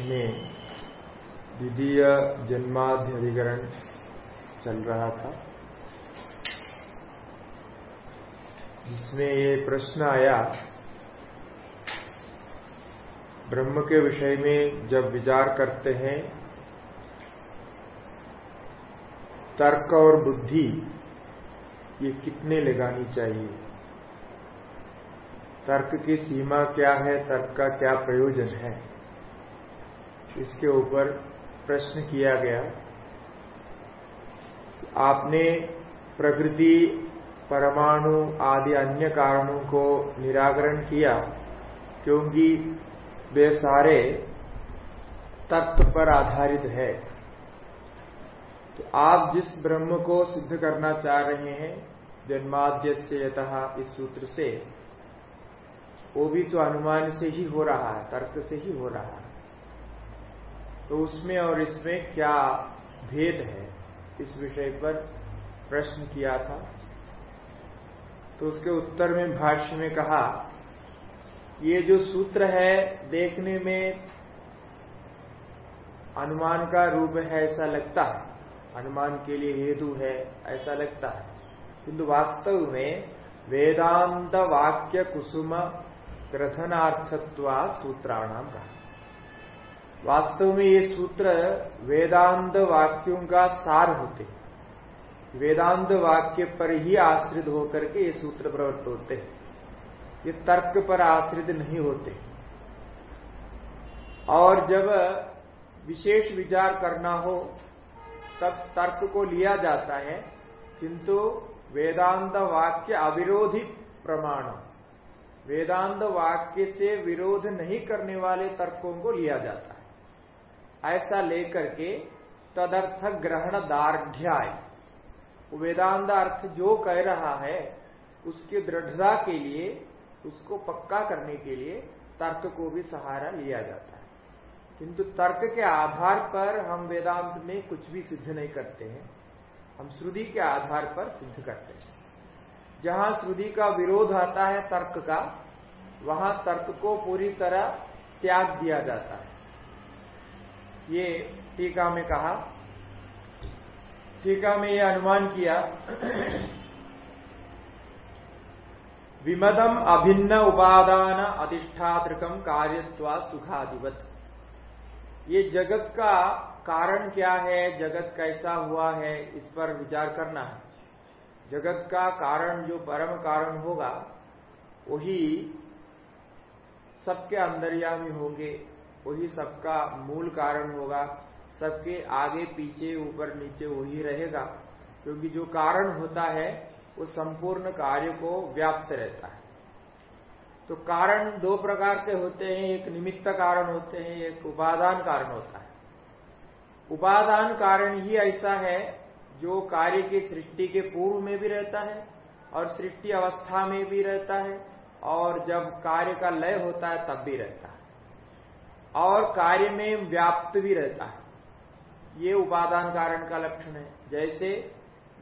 में द्वितीय जन्माध्य अधिकरण चल रहा था, जिसमें ये प्रश्न आया, ब्रह्म के विषय में जब विचार करते हैं, तर्क और बुद्धि ये कितने लगानी चाहिए? तर्क की सीमा क्या है? तर्क का क्या प्रयोजन है? इसके ऊपर प्रश्न किया गया, आपने प्रकृति, परमाणु आदि अन्य कारणों को निराकरण किया, क्योंकि वे सारे तत्व पर आधारित है। तो आप जिस ब्रह्म को सिद्ध करना चाह रहे हैं जन्माद्य से यथ इस सूत्र से, वो भी तो अनुमान से ही हो रहा है, तर्क से ही हो रहा है। तो उसमें और इसमें क्या भेद है? इस विषय पर प्रश्न किया था। तो उसके उत्तर में भाष्य में कहा, ये जो सूत्र है देखने में अनुमान का रूप है, ऐसा लगता है। अनुमान के लिए हेतु है, ऐसा लगता है। किंतु वास्तव में वेदांत वाक्य कुसुम ग्रथनार्थत्वा सूत्राणाम कहा वास्तव में ये सूत्र वेदांत वाक्यों का सार होते हैं। वेदांत वाक्य पर ही आश्रित होकर के ये सूत्र प्रवृत्त होते हैं। ये तर्क पर आश्रित नहीं होते। और जब विशेष विचार करना हो, तब तर्क को लिया जाता है, किंतु वेदांत वाक्य अविरोधी प्रमाण वेदांत वाक्य से विरोध नहीं करने वाले तर्कों को लिया जाता है। ऐसा लेकर के तदर्थ ग्रहण दार्ढ्याय। वेदांत अर्थ जो कह रहा है, उसकी दृढ़ता के लिए, उसको पक्का करने के लिए तर्क को भी सहारा लिया जाता है। किंतु तर्क के आधार पर हम वेदांत में कुछ भी सिद्ध नहीं करते हैं। हम श्रुति के आधार पर सिद्ध करते हैं। जहाँ श्रुति का विरोध आता है तर्क का, वहाँ तर्क को पूरी तरह त्याग दिया जाता है। ये टीका में कहा, टीका में ये अनुमान किया, विमदम अभिन्न उपादान अधिष्ठातृकम कार्यत्वा सुखाधिवत ये जगत का कारण क्या है, जगत कैसा हुआ है, इस पर विचार करना है। जगत का कारण जो परम कारण होगा, वही सबके अंदरयामी होंगे। वही सबका मूल कारण होगा। सबके आगे, पीछे, ऊपर, नीचे वही रहेगा। क्योंकि जो कारण होता है, वो संपूर्ण कार्य को व्याप्त रहता है। तो कारण दो प्रकार के होते हैं। एक निमित्त कारण होते हैं, एक उपादान कारण होता है। उपादान कारण ही ऐसा है, जो कार्य की सृष्टि के पूर्व में भी रहता है और सृष्टि अवस्था में भी रहता है, और जब कार्य का लय होता है, तब भी रहता है। और कार्य में व्याप्त भी रहता है। ये उपादान कारण का लक्षण है। जैसे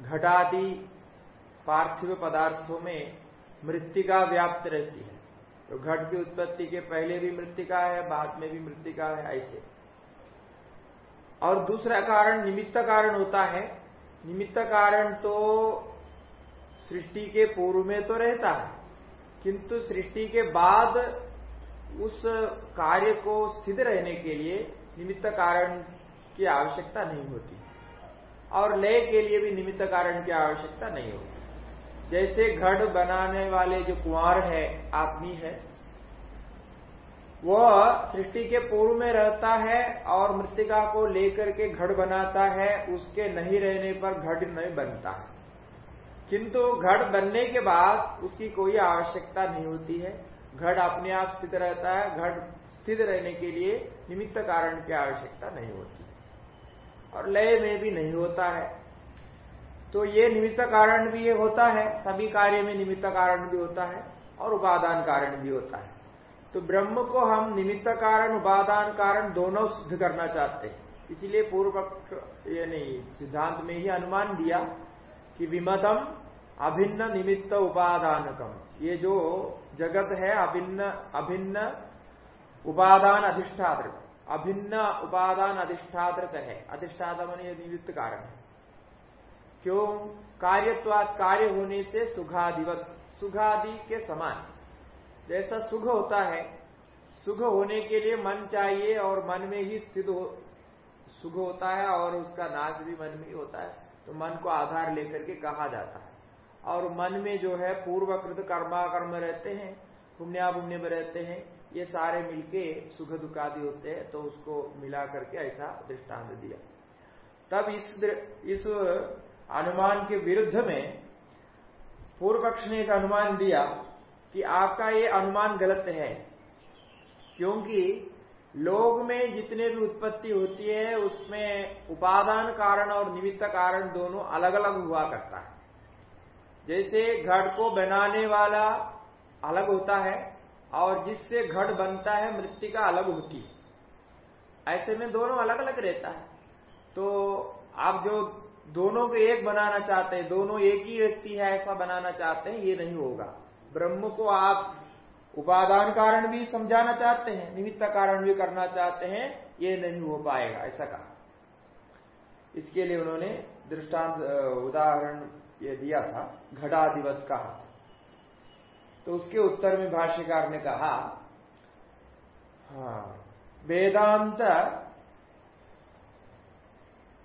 घटादि पार्थिव पदार्थों में मृतिका व्याप्त रहती है। तो घट की उत्पत्ति के पहले भी मृतिका है, बाद में भी मृतिका है, ऐसे। और दूसरा कारण निमित्त कारण होता है। निमित्त कारण तो सृष्टि के पूर्व में तो रहता है, किंतु सृष्टि के बाद उस कार्य को स्थित रहने के लिए निमित्त कारण की आवश्यकता नहीं होती। और लय के लिए भी निमित्त कारण की आवश्यकता नहीं होती। जैसे घड़ बनाने वाले जो कुंवर है, आदमी है, वह सृष्टि के पूर्व में रहता है और मृतिका को लेकर के घड़ बनाता है, उसके नहीं रहने पर घड़ नहीं बनता है। किंतु घड़ बनने के बाद उसकी कोई आवश्यकता नहीं होती है। घड़ अपने आप स्थित रहता है घड़ स्थित रहने के लिए निमित्त कारण की आवश्यकता नहीं होती। और लय में भी नहीं होता है। तो ये निमित्त कारण भी ये होता है, सभी कार्य में निमित्त कारण भी होता है और उपादान कारण भी होता है। तो ब्रह्म को हम निमित्त कारण, उपादान कारण दोनों सिद्ध करना चाहते हैं। इसीलिए पूर्व पक्ष, ये नहीं, सिद्धांत में ही अनुमान दिया कि विमतम अभिन्न निमित्त उपादानकम। ये जो जगत है, अभिन्न अभिन्न उपादान अधिष्ठात्र अभिन्न उपादान अधिष्ठात्र है। अधिष्ठाता मन निमित्त कारण है। क्यों? कार्यत्वाद कार्य होने से सुखादिवत, सुखादि के समान। जैसा सुख होता है, सुख होने के लिए मन चाहिए और मन में ही स्थित हो, सुख होता है और उसका नाश भी मन में ही होता है तो मन को आधार लेकर के कहा जाता है। और मन में जो है पूर्वकृत कर्मा कर्म रहते हैं, पुण्या पुण्य में रहते हैं, ये सारे मिलके सुख दुखादि होते हैं तो उसको मिला करके ऐसा दृष्टांत दिया। तब इस इस अनुमान के विरुद्ध में पूर्व पक्ष ने एक अनुमान दिया कि आपका ये अनुमान गलत है, क्योंकि लोग में जितने भी उत्पत्ति होती है, उसमें उपादान कारण और निमित्त कारण दोनों अलग अलग हुआ करता है। जैसे घड़ को बनाने वाला अलग होता है और जिससे घड़ बनता है, मृतिका अलग होती है। ऐसे में दोनों अलग अलग रहता है। तो आप जो दोनों को एक बनाना चाहते हैं, दोनों एक ही व्यक्ति है, ऐसा बनाना चाहते हैं, ये नहीं होगा। ब्रह्म को आप उपादान कारण भी समझाना चाहते हैं, निमित्त कारण भी करना चाहते हैं, ये नहीं हो पाएगा, ऐसा कहा। इसके लिए उन्होंने दृष्टांत उदाहरण ये दिया था घटाधिवत कहा तो उसके उत्तर में भाष्यकार ने कहा हाँ वेदांत,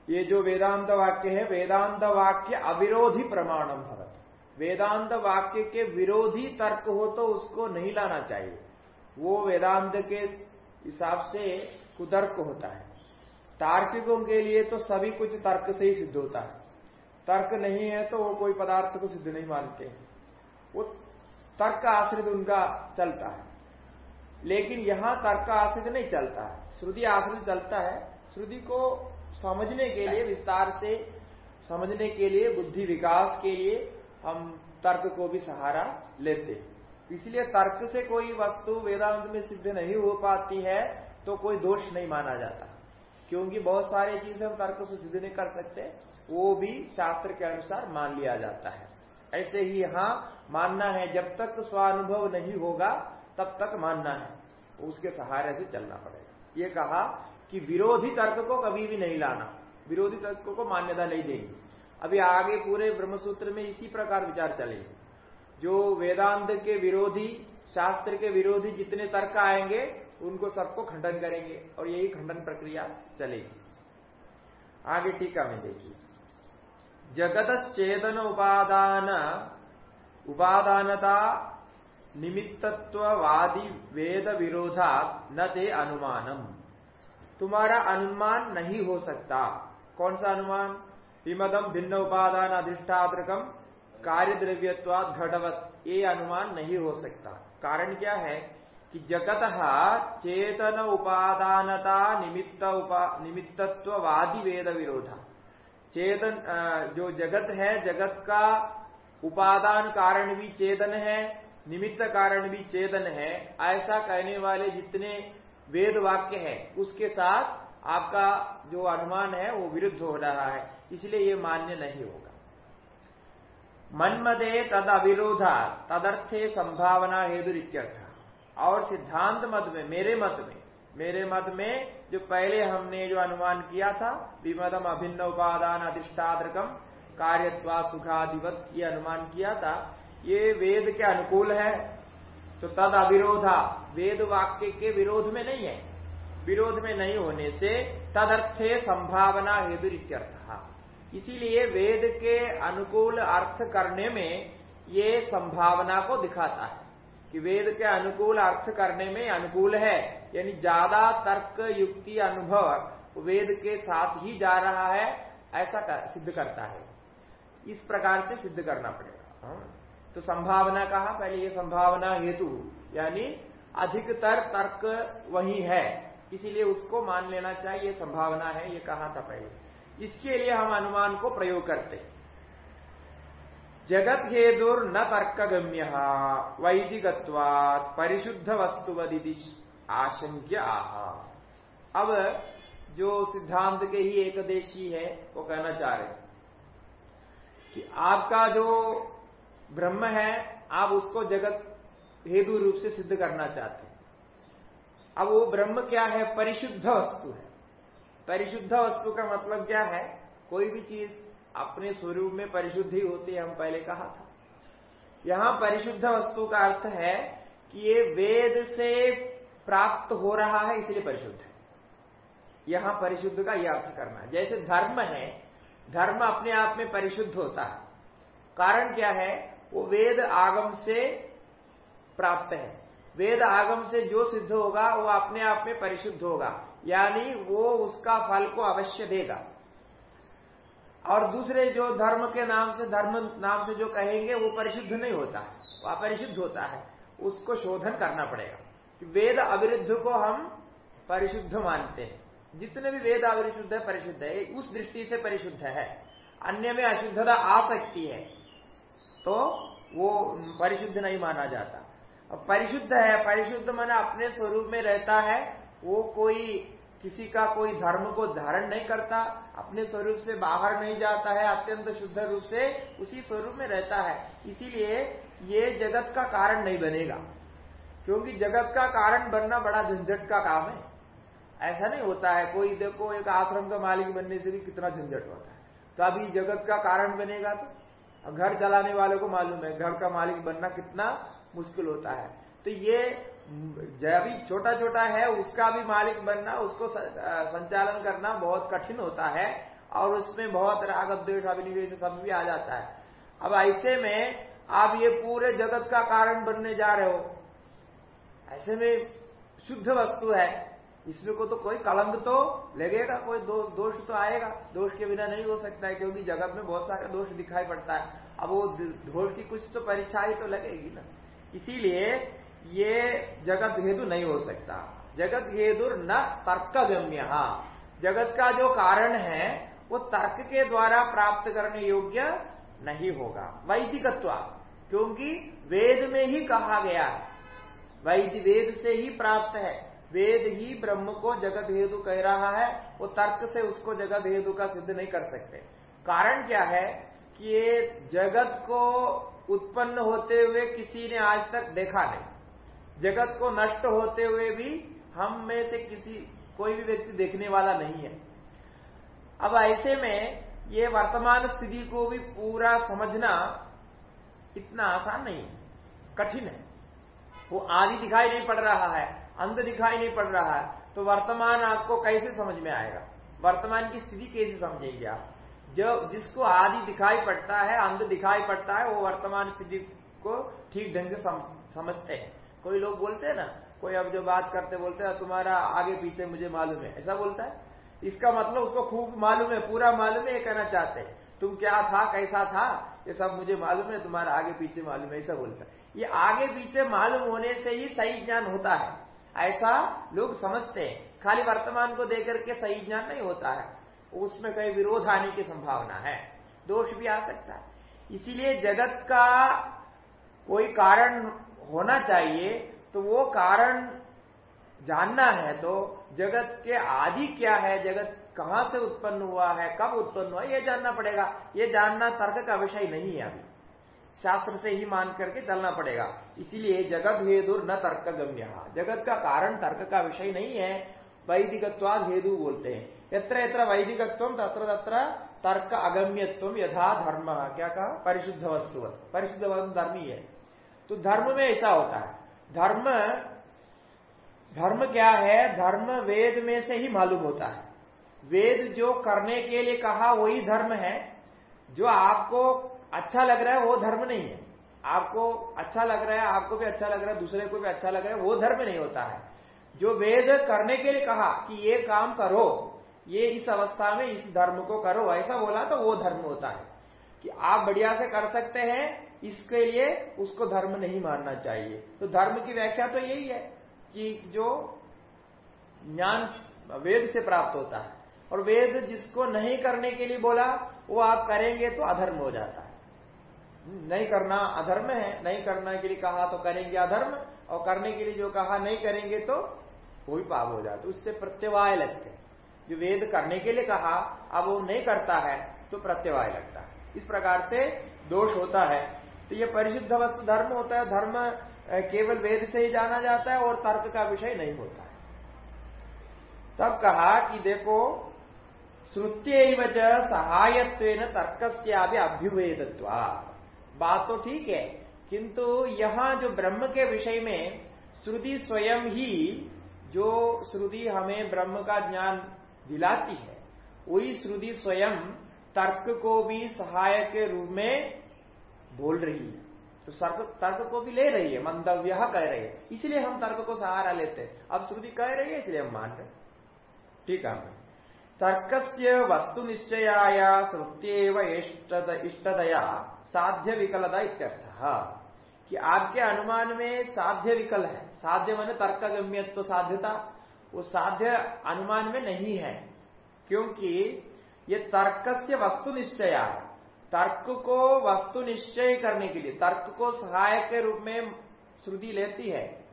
ये जो वेदांत वाक्य है, वेदांत वाक्य अविरोधी प्रमाणम भरत वेदांत वाक्य के विरोधी तर्क हो तो उसको नहीं लाना चाहिए। वो वेदांत के हिसाब से कुतर्क होता है। तार्किकों के लिए तो सभी कुछ तर्क से ही सिद्ध होता है। तर्क नहीं है तो वो कोई पदार्थ को सिद्ध नहीं मानते। वो तर्क आश्रित उनका चलता है। लेकिन यहाँ तर्क का आश्रित नहीं चलता है। श्रुति आश्रित चलता है। श्रुति को समझने के लिए, विस्तार से समझने के लिए, बुद्धि विकास के लिए हम तर्क को भी सहारा लेते इसलिए तर्क से कोई वस्तु वेदांत में सिद्ध नहीं हो पाती है तो कोई दोष नहीं माना जाता। क्योंकि बहुत सारी चीज़ें हम तर्क से सिद्ध नहीं कर सकते। वो भी शास्त्र के अनुसार मान लिया जाता है। ऐसे ही यहाँ मानना है, जब तक स्वानुभव नहीं होगा, तब तक मानना है। उसके सहारे से चलना पड़ेगा। ये कहा कि विरोधी तर्क को कभी भी नहीं लाना। विरोधी तर्क को मान्यता नहीं देंगे अभी आगे पूरे ब्रह्मसूत्र में इसी प्रकार विचार चलेंगे। जो वेदांत के विरोधी, शास्त्र के विरोधी जितने तर्क आएँगे, उनको सबको खंडन करेंगे और यही खंडन प्रक्रिया चलेगी। आगे टीका में देखिए। जगत चेतन उपादान। उपादानता निमित्तत्ववादी वेद विरोधा न ते अनुमानम। तुम्हारा अनुमान नहीं हो सकता। कौन सा अनुमान? विमदम भिन्न उपादान अधिष्ठात्रकम कार्य द्रव्यवाद घटवत। ये अनुमान नहीं हो सकता। कारण क्या है? कि जगत चेतन उपादानता निमित्त उपा निमित्तत्ववादी वेद विरोधा चेतन जो जगत है, जगत का उपादान कारण भी चेतन है, निमित्त कारण भी चेतन है, ऐसा कहने वाले जितने वेद वाक्य है, उसके साथ आपका जो अनुमान है, वो विरुद्ध हो रहा है, इसलिए ये मान्य नहीं होगा। मनमदे तद अविरोधा तदर्थे संभावना हेतु और सिद्धांत मत में, मेरे मत में मेरे मत में जो पहले हमने जो अनुमान किया था, विमदम अभिन्न उपादान अधिष्ठाद्रकम कार्यत्वा सुखाधिवत ये अनुमान किया था। ये वेद के अनुकूल है। तो तद अविरोधा, वेद वाक्य के विरोध में नहीं है। विरोध में नहीं होने से तदर्थे संभावना हेतु इसीलिए वेद के अनुकूल अर्थ करने में ये संभावना को दिखाता है कि वेद के अनुकूल अर्थ करने में अनुकूल है। यानी ज़्यादा तर्क युक्ति अनुभव वेद के साथ ही जा रहा है ऐसा कर, सिद्ध करता है। इस प्रकार से सिद्ध करना पड़ेगा। हाँ। तो संभावना कहा? पहले ये संभावना हेतु यानी अधिकतर तर्क वही है। इसीलिए उसको मान लेना चाहिए संभावना है ये कहा था पहले। इसके लिए हम अनुमान को प्रयोग करते जगत हेतुर न तर्क गम्य वैदिकवाद परिशुद्ध वस्तुवदि आशंक्य। आहा अब जो सिद्धांत के ही एकदेशी है, वो कहना चाह रहे कि आपका जो ब्रह्म है, आप उसको जगत हेतु रूप से सिद्ध करना चाहते हैं। अब वो ब्रह्म क्या है? परिशुद्ध वस्तु है। परिशुद्ध वस्तु का मतलब क्या है? कोई भी चीज़ अपने स्वरूप में परिशुद्धि होती है, हम पहले कहा था। यहाँ परिशुद्ध वस्तु का अर्थ है कि ये वेद से प्राप्त हो रहा है, इसलिए परिशुद्ध है। यहाँ परिशुद्ध का यह अर्थ करना है। जैसे धर्म है, धर्म अपने आप में परिशुद्ध होता है। कारण क्या है? वो वेद आगम से प्राप्त है। वेद आगम से जो सिद्ध होगा, वो अपने आप में परिशुद्ध होगा। यानी वो उसका फल को अवश्य देगा। और दूसरे जो धर्म के नाम से, धर्म नाम से जो कहेंगे, वो परिशुद्ध नहीं होता। है वो अपरिशुद्ध होता है। उसको शोधन करना पड़ेगा। वेद अविरुद्ध को हम परिशुद्ध मानते हैं। जितने भी वेद अविशुद्ध है, परिशुद्ध है उस दृष्टि से परिशुद्ध है। अन्य में अशुद्धता आ सकती है तो वो परिशुद्ध नहीं माना जाता। अब परिशुद्ध है, परिशुद्ध माना अपने स्वरूप में रहता है, वो कोई, किसी का कोई धर्म को धारण नहीं करता, अपने स्वरूप से बाहर नहीं जाता है, अत्यंत शुद्ध रूप से उसी स्वरूप में रहता है। इसीलिए ये जगत का कारण नहीं बनेगा। क्योंकि जगत का कारण बनना बड़ा झंझट का काम है। ऐसा नहीं होता है, कोई देखो एक आश्रम का मालिक बनने से भी कितना झंझट होता है। तो अभी जगत का कारण बनेगा तो घर चलाने वाले को मालूम है, घर का मालिक बनना कितना मुश्किल होता है। तो ये अभी छोटा छोटा है, उसका भी मालिक बनना, उसको संचालन करना बहुत कठिन होता है और उसमें बहुत राग, द्वेष, अभिनिवेश सब भी आ जाता है। अब ऐसे में आप ये पूरे जगत का कारण बनने जा रहे हो ऐसे में शुद्ध वस्तु है। इसमें को तो कोई कलंक तो लगेगा, कोई दोष दोष तो आएगा। दोष के बिना नहीं हो सकता है, क्योंकि जगत में बहुत सारे दोष दिखाई पड़ता है। अब वो दोष की कुछ तो परीक्षा ही तो लगेगी ना। इसीलिए ये जगत हेतु नहीं हो सकता। जगत हेतु न तर्क गम्य जगत का जो कारण है, वो तर्क के द्वारा प्राप्त करने योग्य नहीं होगा। वैदिकत्व। क्योंकि वेद में ही कहा गया है वैद्य वेद से ही प्राप्त है। वेद ही ब्रह्म को जगत हेतु कह रहा है, वो तर्क से उसको जगत हेतु का सिद्ध नहीं कर सकते। कारण क्या है कि ये जगत को उत्पन्न होते हुए किसी ने आज तक देखा नहीं। जगत को नष्ट होते हुए भी हम में से किसी, कोई भी व्यक्ति देखने वाला नहीं है। अब ऐसे में ये वर्तमान स्थिति को भी पूरा समझना इतना आसान नहीं है, कठिन है। वो आदि दिखाई नहीं पड़ रहा है अंत दिखाई नहीं पड़ रहा है तो वर्तमान आपको कैसे समझ में आएगा? वर्तमान की स्थिति कैसे समझेंगे आप? जो, जिसको आदि दिखाई पड़ता है अंत दिखाई पड़ता है, वो वर्तमान स्थिति को ठीक ढंग से समझते हैं। कोई लोग बोलते हैं ना, कोई अब जो बात करते बोलते हैं, तुम्हारा आगे पीछे मुझे मालूम है, ऐसा बोलता है? इसका मतलब उसको खूब मालूम है, पूरा मालूम है, ये कहना चाहते हैं। तुम क्या था, कैसा था, ये सब मुझे मालूम है, तुम्हारा आगे पीछे मालूम है, ऐसा बोलता है। ये आगे पीछे मालूम होने से ही सही ज्ञान होता है। ऐसा लोग समझते हैं। खाली वर्तमान को देकर के सही ज्ञान नहीं होता है। उसमें कई विरोध आने की संभावना है। दोष भी आ सकता है। इसीलिए जगत का कोई कारण होना चाहिए तो वो कारण जानना है तो जगत के आदि क्या है, जगत कहाँ से उत्पन्न हुआ है, कब उत्पन्न हुआ ये जानना पड़ेगा। ये जानना तर्क का विषय नहीं है अभी। शास्त्र से ही मान करके चलना पड़ेगा। इसीलिए जगत हेदुर न तर्क गम्य जगत का कारण तर्क का विषय नहीं है, वैदिकत्वाद हेदु बोलते हैं। यत्र यत्र वैदिकत्व, तत्र तत्र तर्क अगम्यत्व यथा धर्म। क्या कहा? परिशुद्ध वस्तु परिशुद्ध वस्तु धर्म ही है। तो धर्म में ऐसा होता है। धर्म धर्म क्या है? धर्म वेद में से ही मालूम होता है। वेद जो करने के लिए कहा, वही धर्म है। जो आपको अच्छा लग रहा है, वो धर्म नहीं है। आपको अच्छा लग रहा है, आपको भी अच्छा लग रहा है, दूसरे को भी अच्छा लग रहा है, वो धर्म नहीं होता है। जो वेद करने के लिए कहा कि ये काम करो, ये इस अवस्था में इस धर्म को करो, ऐसा बोला तो वो धर्म होता है। कि आप बढ़िया से कर सकते हैं, इसके लिए उसको धर्म नहीं मानना चाहिए। तो धर्म की व्याख्या तो यही है कि जो ज्ञान वेद से प्राप्त होता है। और वेद जिसको नहीं करने के लिए बोला, वो आप करेंगे तो अधर्म हो जाता है। नहीं करना अधर्म है, नहीं करने के लिए कहा तो करेंगे अधर्म, और करने के लिए जो कहा नहीं करेंगे तो वो पाप हो जाता उससे प्रत्यवाय लगते हैं। जो वेद करने के लिए कहा, अब वो नहीं करता है तो प्रत्यवाय लगता है। इस प्रकार से दोष होता है। तो ये परिशुद्ध वस्तु धर्म होता है, धर्म केवल वेद से ही जाना जाता है, और तर्क का विषय नहीं होता है। तब कहा कि देखो, श्रुत्यव सहायत्व तर्क अभ्युवेदत्वा बात तो ठीक है, किंतु यहाँ जो ब्रह्म के विषय में श्रुति स्वयं ही, जो श्रुति हमें ब्रह्म का ज्ञान दिलाती है, वही श्रुति स्वयं तर्क को भी सहायक के रूप में बोल रही है। तो सर्क तर्क को भी ले रही है, मंतव्य कह रही है। इसलिए हम तर्क को सहारा लेते हैं। अब श्रुति कह रही है, इसलिए हम मान रहे ठीक है तर्क वस्तु श्रुत्यव इष्टदया साध्य विकलता इत्यर्थ। कि आपके अनुमान में साध्य विकल है। साध्य माने तर्क गम्यत्व तो साध्यता। वो साध्य अनुमान में नहीं है। क्योंकि ये तर्क से वस्तु निश्चया तर्क को वस्तु निश्चय करने के लिए, तर्क को सहायक के रूप में श्रुति लेती है।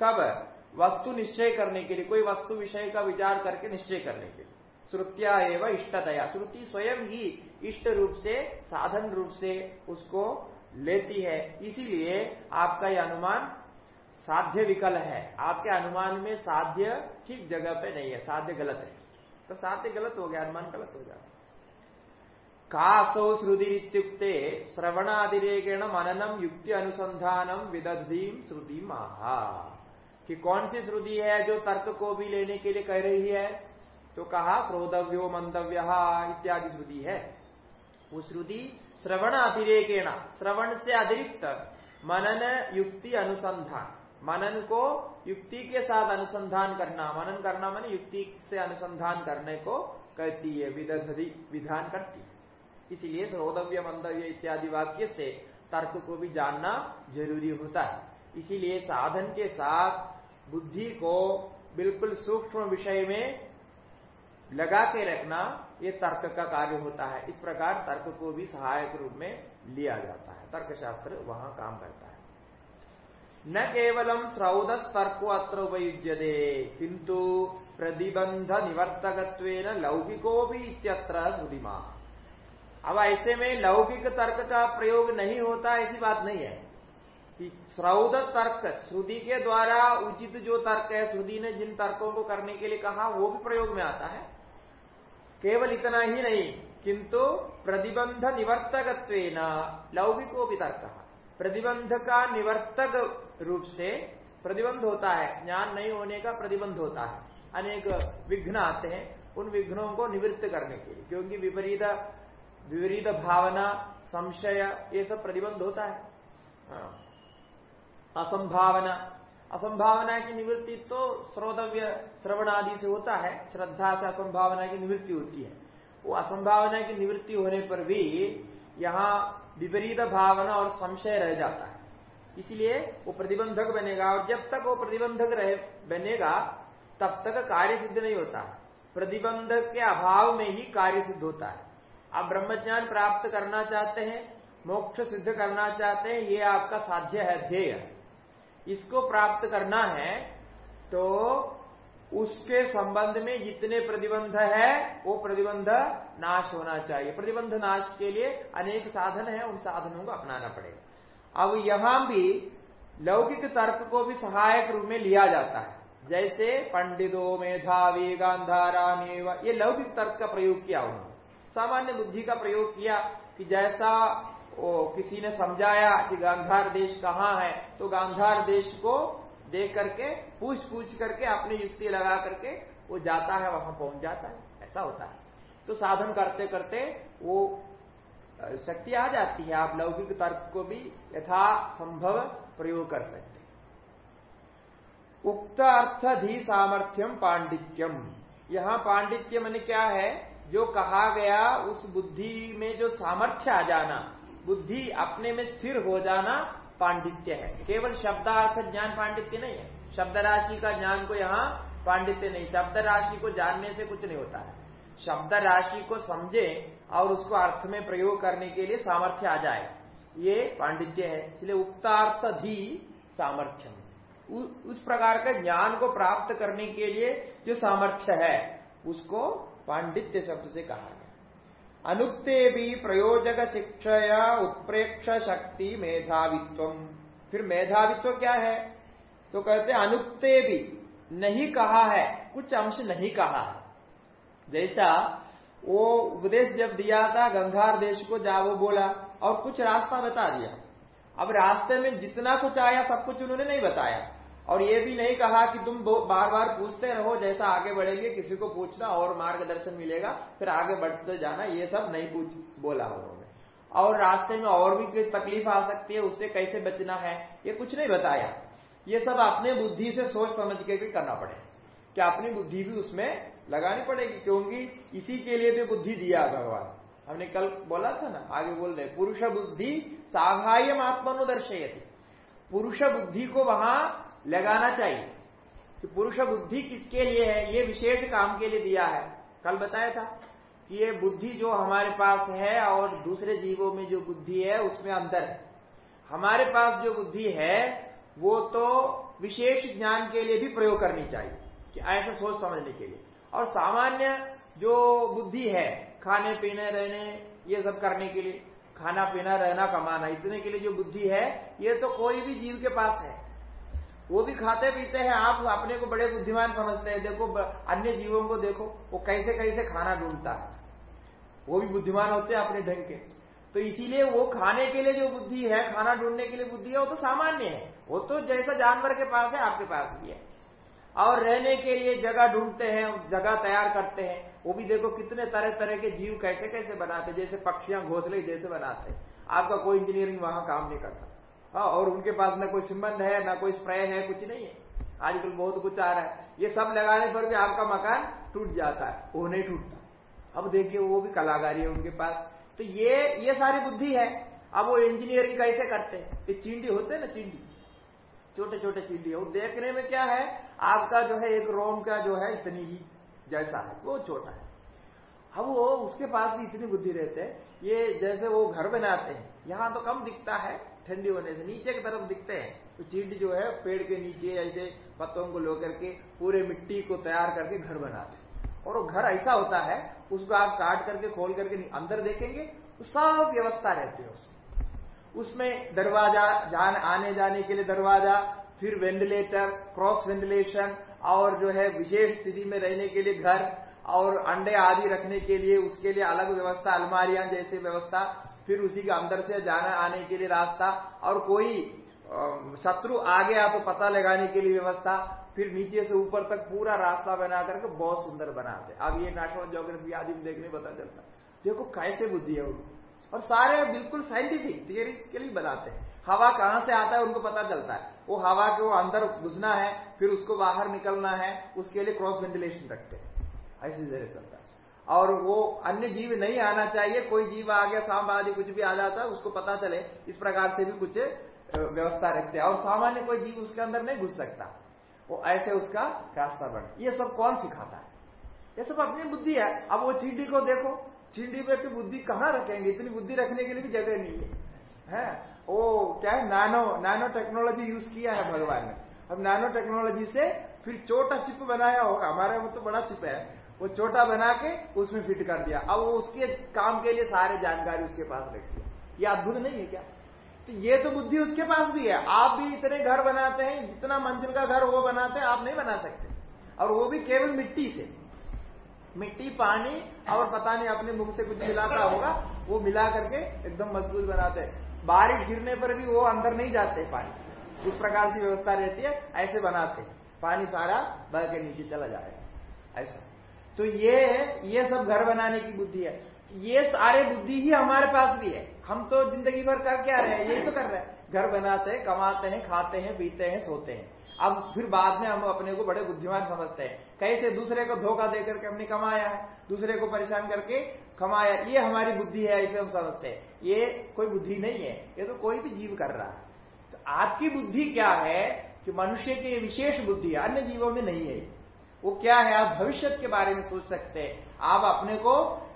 कब? वस्तु निश्चय करने के लिए, कोई वस्तु विषय का विचार करके निश्चय करने के लिए। श्रुतिया एवं इष्टतया। श्रुति स्वयं ही इष्ट रूप से, साधन रूप से उसको लेती है। इसीलिए आपका यह अनुमान साध्य विकल है। आपके अनुमान में साध्य ठीक जगह पे नहीं है, साध्य गलत है। तो साध्य गलत हो गया, अनुमान गलत हो गया। कासौ श्रुति श्रवणादिरेकेण मननम युक्ति अनुसंधानम विदधीम श्रुति महा कि कौन सी श्रुति है जो तर्क को भी लेने के लिए कह रही है? तो कहा श्रोतव्यो मंतव्य इत्यादि श्रुति है। वो श्रुति श्रवण अतिरेकेण श्रवण से अतिरिक्त मनन युक्ति अनुसंधान। मनन को युक्ति के साथ अनुसंधान करना, मनन करना मन युक्ति से अनुसंधान करने को कहती है विदधि विधान करती है। इसीलिए श्रोतव्य मंतव्य इत्यादि वाक्य से तर्क को भी जानना ज़रूरी होता है। इसीलिए साधन के साथ बुद्धि को बिल्कुल सूक्ष्म विषय में लगा के रखना, ये तर्क का कार्य होता है। इस प्रकार तर्क को भी सहायक रूप में लिया जाता है। तर्कशास्त्र वहाँ काम करता है। न केवलम श्रौदस तर्को अत्र उपयुज्यते, किंतु प्रतिबंध निवर्तक लौकिको भी इत्यत्र श्रुतिमा अब ऐसे में लौकिक तर्क का प्रयोग नहीं होता, ऐसी बात नहीं है। कि श्रौद तर्क, श्रुति के द्वारा उचित जो तर्क है, श्रुति ने जिन तर्कों को करने के लिए कहा, वो भी प्रयोग में आता है। केवल इतना ही नहीं, किंतु प्रतिबंध निवर्तक लौकिको भी तर्क। प्रतिबंध का निवर्तक रूप से प्रतिबंध होता है, ज्ञान नहीं होने का प्रतिबंध होता है। अनेक विघ्न आते हैं उन विघ्नों को निवृत्त करने के लिए, क्योंकि विपरीत विपरीत भावना, संशय, ये सब प्रतिबंध होता है। हाँ। असंभावना असंभावना की निवृत्ति तो श्रोतव्य श्रवण आदि से होता है, श्रद्धा से असंभावना की निवृत्ति होती है। वो असंभावना की निवृत्ति होने पर भी यहाँ विपरीत भावना और संशय रह जाता है। इसलिए वो प्रतिबंधक बनेगा और जब तक वो प्रतिबंधक रहे, बनेगा, तब तक कार्य सिद्ध नहीं होता। प्रतिबंधक के अभाव में ही कार्य सिद्ध होता है। आप ब्रह्मज्ञान प्राप्त करना चाहते हैं, मोक्ष सिद्ध करना चाहते हैं, ये आपका साध्य है, ध्येय। इसको प्राप्त करना है तो उसके संबंध में जितने प्रतिबंध है, वो प्रतिबंध नाश होना चाहिए। प्रतिबंध नाश के लिए अनेक साधन है, उन साधनों को अपनाना पड़ेगा। अब यहाँ भी लौकिक तर्क को भी सहायक रूप में लिया जाता है। जैसे पंडितो, मेधावी गांधारा ये लौकिक तर्क का प्रयोग किया उन्होंने। सामान्य बुद्धि का प्रयोग किया कि जैसा वो किसी ने समझाया कि गांधार देश कहाँ है तो गांधार देश को देख करके पूछ पूछ करके, अपनी युक्ति लगा करके, वो जाता है, वहाँ पहुँच जाता है। ऐसा होता है। तो साधन करते करते वो शक्ति आ जाती है। आप लौकिक तर्क को भी यथा संभव प्रयोग कर सकते उक्त अर्थ धी सामर्थ्यम पांडित्यम। यहाँ पांडित्य मैंने क्या है? जो कहा गया उस बुद्धि में जो सामर्थ्य आ जाना बुद्धि अपने में स्थिर हो जाना पांडित्य है। केवल शब्दार्थ ज्ञान पांडित्य नहीं है। शब्द राशि का ज्ञान को यहाँ पांडित्य नहीं शब्द राशि को जानने से कुछ नहीं होता है। शब्द राशि को समझे और उसको अर्थ में प्रयोग करने के लिए सामर्थ्य आ जाए, ये पांडित्य है। इसलिए उक्तार्थ भी सामर्थ्य उस प्रकार का ज्ञान को प्राप्त करने के लिए जो सामर्थ्य है, उसको पांडित्य शब्द से कहा अनुक्ते भी प्रयोजक शिक्षया उत्प्रेक्ष शक्ति मेधावित्व। फिर मेधावित्व क्या है? तो कहते अनुक्ते भी नहीं कहा है कुछ अंश नहीं कहा है। जैसा वो उपदेश जब दिया था, गंगार देश को जा वो बोला, और कुछ रास्ता बता दिया। अब रास्ते में जितना कुछ आया, सब कुछ उन्होंने नहीं बताया। और ये भी नहीं कहा कि तुम बार बार पूछते रहो, जैसा आगे बढ़ेंगे, किसी को पूछना और मार्गदर्शन मिलेगा, फिर आगे बढ़ते जाना, ये सब नहीं पूछ बोला उन्होंने। और रास्ते में और भी कोई तकलीफ़ आ सकती है, उससे कैसे बचना है, ये कुछ नहीं बताया। ये सब अपने बुद्धि से सोच समझ के भी करना पड़ेगा कि अपनी बुद्धि भी उसमें लगानी पड़ेगी, क्योंकि इसी के लिए भी बुद्धि दिया भगवान। हमने कल बोला था ना, आगे बोल रहे पुरुष बुद्धि साघायम आत्मनुदर्शयती। पुरुष बुद्धि को वहाँ लगाना चाहिए कि पुरुष बुद्धि किसके लिए है? ये विशेष काम के लिए दिया है। कल बताया था कि ये बुद्धि जो हमारे पास है और दूसरे जीवों में जो बुद्धि है, उसमें अंतर है। हमारे पास जो बुद्धि है, वो तो विशेष ज्ञान के लिए भी प्रयोग करनी चाहिए, कि ऐसा सोच समझने के लिए। और सामान्य जो बुद्धि है, खाने, पीने, रहने, ये सब करने के लिए, खाना, पीना, रहना, कमाना, इतने के लिए जो बुद्धि है, ये तो कोई भी जीव के पास है। वो भी खाते पीते हैं, आप अपने को बड़े बुद्धिमान समझते हैं। देखो अन्य जीवों को देखो, वो कैसे कैसे खाना ढूंढता है। वो भी बुद्धिमान होते हैं अपने ढंग के। तो इसीलिए वो खाने के लिए जो बुद्धि है, खाना ढूँढने के लिए बुद्धि है, वो तो सामान्य है। वो तो जैसा जानवर के पास है, आपके पास भी है। और रहने के लिए जगह ढूंढते हैं जगह तैयार करते हैं। वो भी देखो कितने तरह तरह के जीव कैसे कैसे बनाते जैसे पक्षियाँ घोसले जैसे बनाते आपका कोई इंजीनियरिंग वहाँ काम नहीं करता। हाँ और उनके पास ना कोई सिंबंध है, ना कोई स्प्रे है, कुछ नहीं है। आजकल बहुत कुछ आ रहा है। ये सब लगाने पर भी आपका मकान टूट जाता है। वो नहीं टूटता। अब देखिए, वो भी कलाकारी है उनके पास। तो ये ये सारी बुद्धि है। अब वो इंजीनियरिंग कैसे करते हैं। ये चिंडी होते हैं ना चिंडी छोटे छोटे चिंडी वो देखने में क्या है? आपका जो है, एक रोम का जो है इतनी ही जैसा है। वो छोटा है। अब वो उसके पास भी इतनी बुद्धि रहते हैं। ये जैसे वो घर बनाते हैं। यहाँ तो कम दिखता है। ठंडी होने से नीचे की तरफ़ दिखते हैं। तो चींट जो है, पेड़ के नीचे ऐसे पत्तों को लो करके पूरे मिट्टी को तैयार करके घर बनाते और वो घर ऐसा होता है, उसको आप काट करके, खोल करके अंदर देखेंगे तो सब व्यवस्था रहती है उसमें। उसमें दरवाज़ा, जान, आने जाने के लिए दरवाज़ा, फिर वेंटिलेटर, क्रॉस वेंटिलेशन, और जो है विशेष स्थिति में रहने के लिए घर, और अंडे आदि रखने के लिए, उसके लिए अलग व्यवस्था, अलमारियाँ जैसे व्यवस्था फिर उसी के अंदर से जाने आने के लिए रास्ता और कोई शत्रु आगे आप पता लगाने के लिए व्यवस्था, फिर नीचे से ऊपर तक पूरा रास्ता बना करके बहुत सुंदर बनाते। अब ये नेशनल जोग्राफी आदि में देखने पता चलता देखो कैसे बुद्धि है उनको और सारे बिल्कुल साइंटिफिक थियरी के लिए बनाते हैं। हवा कहाँ से आता है उनको पता चलता है। वो हवा के वो अंदर घुसना है, फिर उसको बाहर निकलना है, उसके लिए क्रॉस वेंटिलेशन रखते हैं। ऐसे ज़रिए चलता है। और वो अन्य जीव नहीं आना चाहिए, कोई जीव आ गया, सांप आदि कुछ भी आ जाता है उसको पता चले, इस प्रकार से भी कुछ व्यवस्था रखते हैं। और सामान्य कोई जीव उसके अंदर नहीं घुस सकता। वो ऐसे उसका रास्ता बन, ये सब कौन सिखाता है? ये सब अपनी बुद्धि है। अब वो चींटी को देखो, चींटी पे की बुद्धि कहाँ रखेंगे? इतनी बुद्धि रखने के लिए भी जगह नहीं है। है? वो क्या है? नैनो नैनो टेक्नोलॉजी यूज़ किया है भगवान ने। अब नैनो टेक्नोलॉजी से फिर छोटा चिप बनाया होगा। हमारे वो तो बड़ा चिप है। वो छोटा बना के उसमें फिट कर दिया। अब वो उसके काम के लिए सारे जानकारी उसके पास रख दिया। ये अद्भुत नहीं है क्या? तो ये तो बुद्धि उसके पास भी है। आप भी इतने घर बनाते हैं, जितना मंजिल का घर वो बनाते हैं, आप नहीं बना सकते। और वो भी केवल मिट्टी से। मिट्टी, पानी और पता नहीं अपने मुँह से कुछ मिलाता होगा, वो मिला करके एकदम मज़बूत बनाते हैं। बारिश गिरने पर भी वो अंदर नहीं जाते पानी। इस प्रकार की व्यवस्था रहती है, ऐसे बनाते पानी सारा बह के नीचे चला जाएगा। ऐसा। तो ये ये सब घर बनाने की बुद्धि है। ये सारे बुद्धि ही हमारे पास भी है। हम तो ज़िंदगी भर कर क्या रहे हैं? यही तो कर रहे हैं। घर बनाते हैं, कमाते हैं, खाते हैं, पीते हैं, सोते हैं। अब फिर बाद में हम अपने को बड़े बुद्धिमान समझते हैं। कैसे? दूसरे को धोखा देकर के हमने कमाया है। दूसरे को परेशान करके कमाया ये हमारी बुद्धि है ऐसे हम समझते हैं। ये कोई बुद्धि नहीं है। ये तो कोई भी जीव कर रहा है। तो आपकी बुद्धि क्या है कि मनुष्य की विशेष बुद्धि अन्य जीवों में नहीं है। वो क्या है? आप भविष्य के बारे में सोच सकते हैं। आप अपने को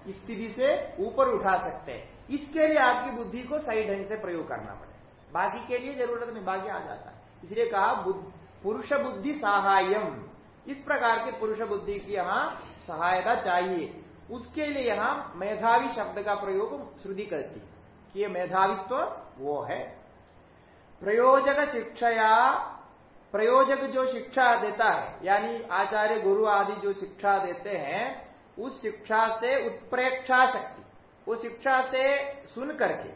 स्थिति से ऊपर उठा सकते हैं। इसके लिए आपकी बुद्धि को सही ढंग से प्रयोग करना पड़ेगा। बाकी के लिए ज़रूरत नहीं, बाकी आ जाता है। इसलिए कहा पुरुष बुद्धि सहायम इस प्रकार के पुरुष बुद्धि की यहाँ सहायता चाहिए। उसके लिए यहाँ मेधावी शब्द का प्रयोग श्रुति करती कि ये मेधावित्व तो वो है। प्रयोजक शिक्षया प्रयोजक जो शिक्षा देता है, यानी आचार्य, गुरु आदि जो शिक्षा देते हैं, उस शिक्षा से उत्प्रेक्षा शक्ति वो शिक्षा से सुन करके,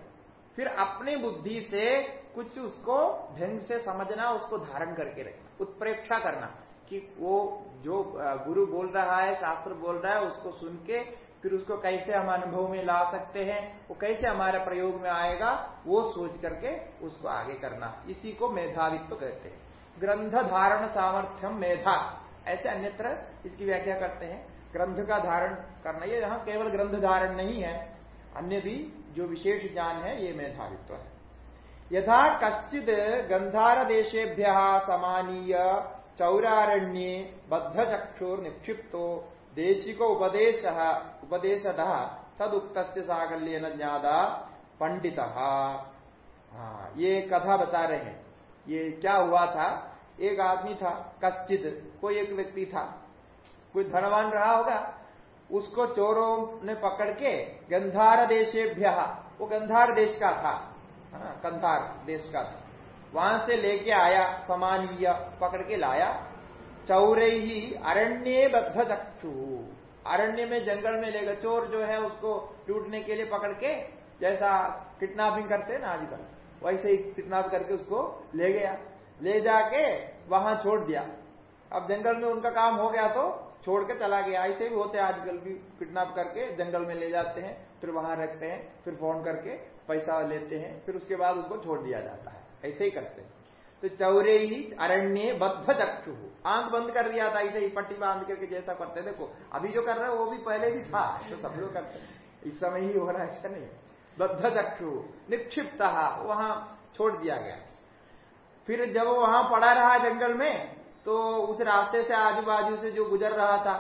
फिर अपनी बुद्धि से कुछ उसको ढंग से समझना, उसको धारण करके रखना, उत्प्रेक्षा करना कि वो जो गुरु बोल रहा है, शास्त्र बोल रहा है, उसको सुन के फिर उसको कैसे हम अनुभव में ला सकते हैं, वो कैसे हमारे प्रयोग में आएगा, वो सोच करके उसको आगे करना। इसी को मेधावित्व तो कहते हैं। ग्रंथ धारण सामर्थ्यम मेधा। ऐसे अन्यत्र इसकी व्याख्या करते हैं। ग्रंथ का धारण करना, ये यहाँ केवल ग्रंथ धारण नहीं है, अन्य भी जो विशेष ज्ञान है, ये मेधावित्व है। यथा कश्चित गंधार देशेभ्य समानीय चौरारण्ये बद्ध चक्षुर निक्षिप्तो देशिक उपदेश उपदेश तद उक्त सागल्य ज्ञादा पंडित हाँ ये कथा बता रहे हैं। ये क्या हुआ था? एक आदमी था कश्चित कोई एक व्यक्ति था। कोई धनवान रहा होगा? उसको चोरों ने पकड़ के गंधार देशेभ्य, वो गंधार देश का था कंधार देश का था। वहाँ से लेके आया समानीय पकड़ के लाया। चौरे ही अरण्य बद्ध चक्षु अरण्य में जंगल में लेगा चोर जो है उसको लूटने के लिए पकड़ के, जैसा किडनैपिंग करते हैं ना आजकल वैसे ही किडनैप करके उसको ले गया। ले जाके वहाँ छोड़ दिया। अब जंगल में उनका काम हो गया तो छोड़ के चला गया। ऐसे भी होते हैं आजकल भी किडनैप करके। जंगल में ले जाते हैं, फिर वहाँ रखते हैं, फिर फ़ोन करके पैसा लेते हैं, फिर उसके बाद उसको छोड़ दिया जाता है। ऐसे ही करते हैं। तो चौरे ही अरण्य बद्ध चक्षु। आँख बंद कर दिया था ऐसे ही, पट्टी बाँध करके जैसा करते देखो, अभी जो कर रहे हैं वो भी पहले भी था तो सब लोग करते इस समय ही हो रहा है, ऐसा नहीं बद्ध चक्षु निक्षिप्त, वहाँ छोड़ दिया गया। फिर जब वहाँ पड़ा रहा जंगल में तो उस रास्ते से आजू बाजू से जो गुजर रहा था,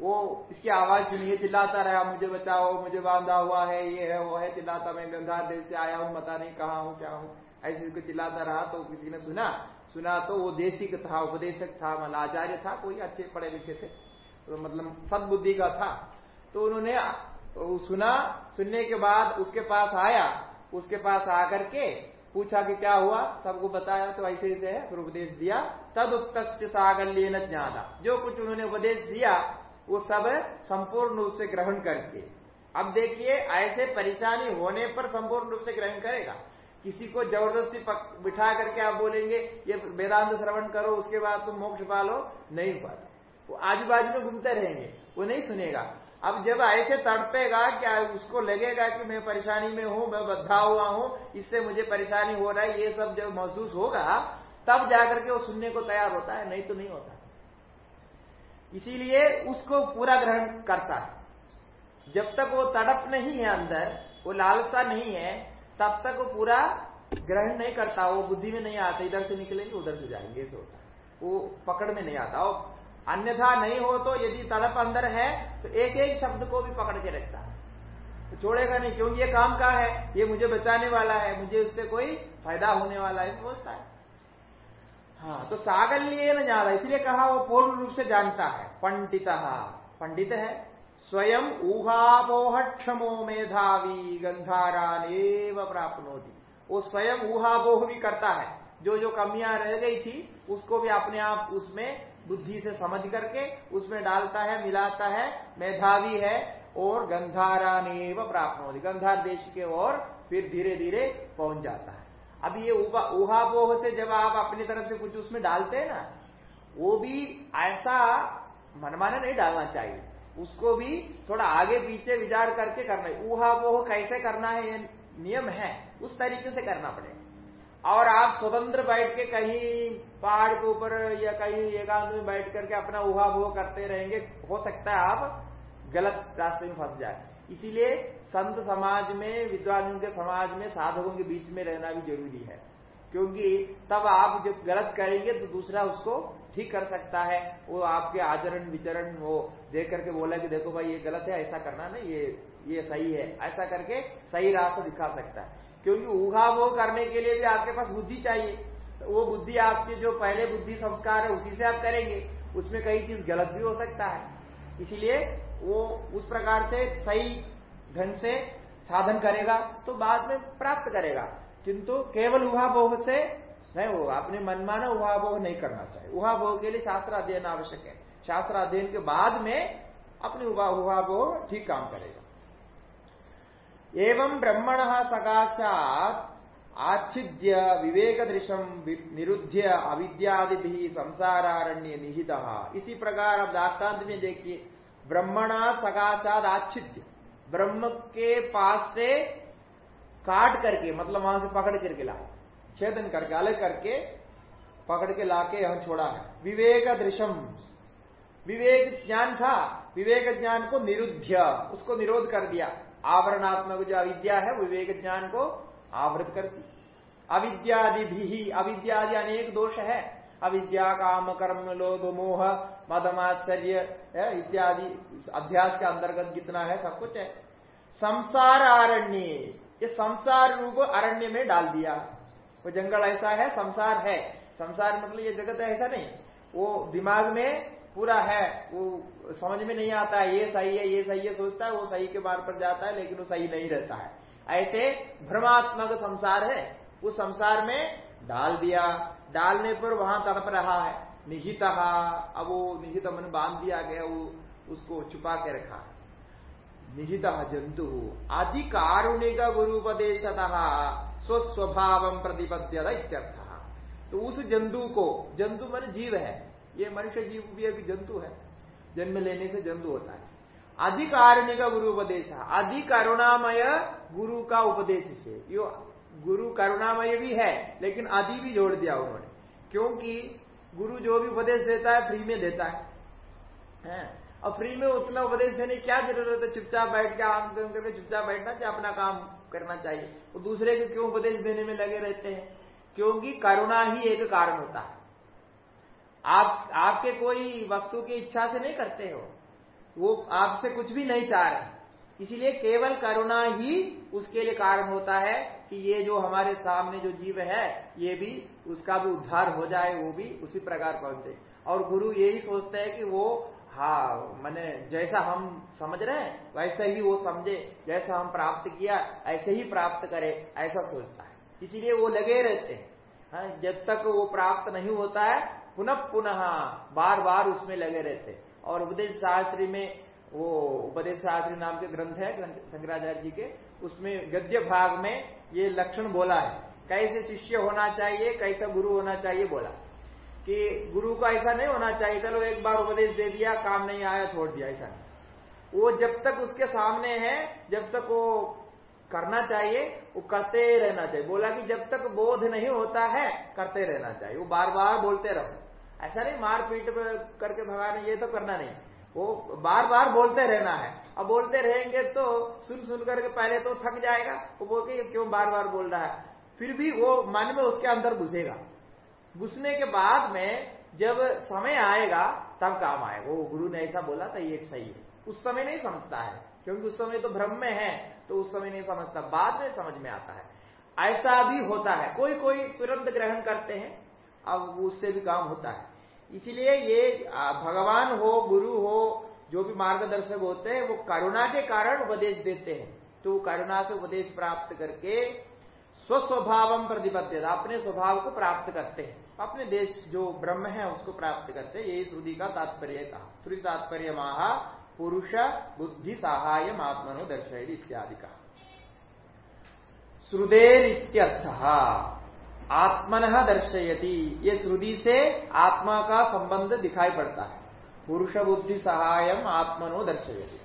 वो इसकी आवाज़ सुनिए, चिल्लाता रहा, मुझे बचाओ, मुझे बांधा हुआ है, ये है, वो है, चिल्लाता, मैं गंगार देश से आया हूँ, पता नहीं कहा हूँ, क्या हूँ? ऐसे उसको चिल्लाता रहा तो किसी ने सुना। सुना तो वो देशिक था, उपदेशक था मतलब आचार्य था, कोई अच्छे पढ़े लिखे थे। तो मतलब सदबुद्धि का था। तो उन्होंने तो सुना, सुनने के बाद उसके पास आया, उसके पास आकर के पूछा कि क्या हुआ, सबको बताया तो ऐसे ऐसे है, फिर उपदेश दिया। तद उत्कृष्ट सागल्य न ज्ञादा जो कुछ उन्होंने उपदेश दिया, वो सब संपूर्ण रूप से ग्रहण करके। अब देखिए, ऐसे परेशानी होने पर संपूर्ण रूप से ग्रहण करेगा। किसी को ज़बरदस्ती बिठा करके आप बोलेंगे, ये वेदांत श्रवण करो, उसके बाद तुम मोक्ष पालो, नहीं पाता वो आजू बाजू में घूमते रहेंगे, वो नहीं सुनेगा। अब जब ऐसे तड़पेगा क्या, उसको लगेगा कि मैं परेशानी में हूँ, मैं बद्धा हुआ हूँ, इससे मुझे परेशानी हो रहा है, ये सब जब महसूस होगा, तब जाकर के वो सुनने को तैयार होता है, नहीं तो नहीं होता। इसीलिए उसको पूरा ग्रहण करता है। जब तक वो तड़प नहीं है अंदर, वो लालसा नहीं है, तब तक वो पूरा ग्रहण नहीं करता, वो बुद्धि में नहीं आता, इधर से निकलेंगे, उधर से जाएँगे, ऐसे होता वो पकड़ में नहीं आता और अन्यथा नहीं हो तो यदि तड़प अंदर है तो एक एक शब्द को भी पकड़ के रखता है। तो छोड़ेगा नहीं, क्योंकि ये काम का है, ये मुझे बचाने वाला है, मुझे उससे कोई फ़ायदा होने वाला है, सोचता है। हाँ तो सागल्य न ज़्यादा इसलिए कहा वो पूर्ण रूप से जानता है, पंडित। पंडित है, स्वयं ऊहापोह क्षमो मेधावी गंधारानेव प्राप्त वो स्वयं ऊहापोह भी करता है जो जो कमियाँ रह गई थी, उसको भी अपने आप उसमें बुद्धि से समझ करके उसमें डालता है, मिलाता है, मेधावी है और गंधारानेव प्राप्त होती गंधार देश के ओर फिर धीरे धीरे पहुँच जाता है। अब ये ऊहापोह से जब आप अपनी तरफ़ से कुछ उसमें डालते हैं ना, वो भी ऐसा मनमाना नहीं डालना चाहिए। उसको भी थोड़ा आगे पीछे विचार करके करना है। ऊहापोह कैसे करना है, ये नियम है, उस तरीके से करना पड़ेगा। और आप स्वतंत्र बैठ के कहीं पहाड़ के ऊपर या कहीं एकांत में बैठ करके अपना ऊहापोह करते रहेंगे, हो सकता है आप गलत रास्ते में फंस जाए। इसीलिए संत समाज में, विद्वानों के समाज में, साधकों के बीच में रहना भी ज़रूरी है। क्योंकि तब आप जब गलत करेंगे तो दूसरा उसको ठीक कर सकता है। वो आपके आचरण, विचरण वो देख करके बोला कि देखो भाई ये गलत है, ऐसा करना ना ये ये सही है। ऐसा करके सही रास्ता दिखा सकता है। क्योंकि वो करने के लिए भी आपके पास बुद्धि चाहिए। तो वो बुद्धि आपके जो पहले बुद्धि संस्कार है, उसी से आप करेंगे। उसमें कई चीज़ गलत भी हो सकता है। इसीलिए वो उस प्रकार से सही ढंग से साधन करेगा तो बाद में प्राप्त करेगा। किंतु केवल उहाभोग से नहीं होगा। अपने मनमाना उहाभोग नहीं करना चाहिए। उहाभोग के लिए शास्त्र अध्ययन आवश्यक है। शास्त्र अध्ययन के बाद में अपने उहाभोग ठीक काम करेगा। एवं ब्रह्मण सकाशात आच्छिद्य विवेक दृशम निरुद्ध अविद्यादि संसारण्य निहित इसी प्रकार अब दाष्टान्त में देखिए ब्रह्मणा सकाशात आच्छिद्य। ब्रह्म के पास से काट करके मतलब वहाँ से पकड़ करके ला, छेदन करके, अलग करके पकड़ के लाके यहाँ छोड़ा है। विवेक दृशम विवेक ज्ञान था, विवेक ज्ञान को निरुद्ध उसको निरोध कर दिया। आवरणात्मक जो अविद्या है विवेक ज्ञान को आवृत करती। अविद्यादि भी अविद्यादि अनेक दोष है। अविद्या, काम, कर्म, लोभ, मोह मदमाश्चर्य इत्यादि अध्यास के अंतर्गत कितना है, सब कुछ है। संसार अरण्य ये संसार रूप अरण्य में डाल दिया। वो जंगल ऐसा है, संसार है। संसार मतलब ये जगत ऐसा नहीं। वो दिमाग में पूरा है, वो समझ में नहीं आता है, ये सही है, ये सही है, सोचता है, वो सही के बार पर जाता है, लेकिन वो सही नहीं रहता है। ऐसे भ्रमात्मक संसार है, उस संसार में डाल दिया, डालने पर वहाँ तड़प रहा है, निहित, अब वो निहित मन बाँध दिया गया, वो उसको छुपा के रखा निहित जंतु, आदि कारुणिक गुरुपदेश स्वस्वभाव प्रतिपद्यत तो उस जंतु को, जंतु मन जीव है ये मनुष्य जीव भी अभी जंतु है। जन्म लेने से जंतु होता है। अधिकारणिक गुरु उपदेश अधिक करुणामय गुरु का उपदेश से। यो गुरु करुणामय भी है लेकिन आदि भी जोड़ दिया उन्होंने। क्योंकि गुरु जो भी उपदेश देता है फ्री में देता है, है? और फ्री में उतना उपदेश देने की क्या ज़रूरत है? चुपचाप बैठ के आम करके चुपचाप बैठना चाहिए अपना काम करना चाहिए। वो दूसरे के क्यों उपदेश देने में लगे रहते हैं? क्योंकि करुणा ही एक कारण होता है। आप आपके कोई वस्तु की इच्छा से नहीं करते हो। वो आपसे कुछ भी नहीं चाह रहे। इसीलिए केवल करुणा ही उसके लिए कारण होता है कि ये जो हमारे सामने जो जीव है ये भी उसका भी उद्धार हो जाए वो भी उसी प्रकार पहुँचे। और गुरु यही सोचते हैं कि वो हा मैंने जैसा हम समझ रहे हैं वैसे ही वो समझे जैसा हम प्राप्त किया ऐसे ही प्राप्त करे ऐसा सोचता है। इसीलिए वो लगे रहते हैं। हाँ, जब तक वो प्राप्त नहीं होता है पुनः पुनः बार बार उसमें लगे रहते। और उपदेश शास्त्री में, वो उपदेश शास्त्री नाम के ग्रंथ है शंकराचार्य जी के, उसमें गद्य भाग में ये लक्षण बोला है। कैसे शिष्य होना चाहिए, कैसा गुरु होना चाहिए बोला। कि गुरु को ऐसा नहीं होना चाहिए, चलो एक बार उपदेश दे दिया, काम नहीं आया, छोड़ दिया, ऐसा नहीं। वो जब तक उसके सामने है, जब तक वो करना चाहिए, वो करते रहना चाहिए। बोला कि जब तक बोध नहीं होता है, करते रहना चाहिए। वो बार बार बोलते रहो। ऐसा नहीं मार पीट करके भगाने ये तो करना नहीं। वो बार बार बोलते रहना है। अब बोलते रहेंगे तो सुन सुन करके पहले तो थक जाएगा। वो बोल के क्यों बार बार बोल रहा है? फिर भी वो मन में उसके अंदर घुसेगा। घुसने के बाद में जब समय आएगा, तब काम आएगा। वो गुरु ने ऐसा बोला था, ये सही है। उस समय नहीं समझता है, क्योंकि उस समय तो भ्रम में है तो उस समय नहीं समझता। बाद में समझ में आता है। ऐसा भी होता है। कोई कोई तुरंत ग्रहण करते हैं। अब उससे भी काम होता है। इसलिए ये भगवान हो, गुरु हो, जो भी मार्गदर्शक होते हैं, वो करुणा के कारण उपदेश देते हैं। तो करुणा से उपदेश प्राप्त करके स्वस्वभाव प्रतिबद्ध अपने स्वभाव को प्राप्त करते हैं। अपने देश जो ब्रह्म है, उसको प्राप्त करते हैं। यही श्रुति का तात्पर्य कहा श्रुति तात्पर्य महा, पुरुष बुद्धि सहाय आत्मनो दर्शयति इत्यादि का। श्रुदेर आत्मन दर्शयति। ये श्रुति से आत्मा का संबंध दिखाई पड़ता है। पुरुष बुद्धि सहायम आत्मनो दर्शयति।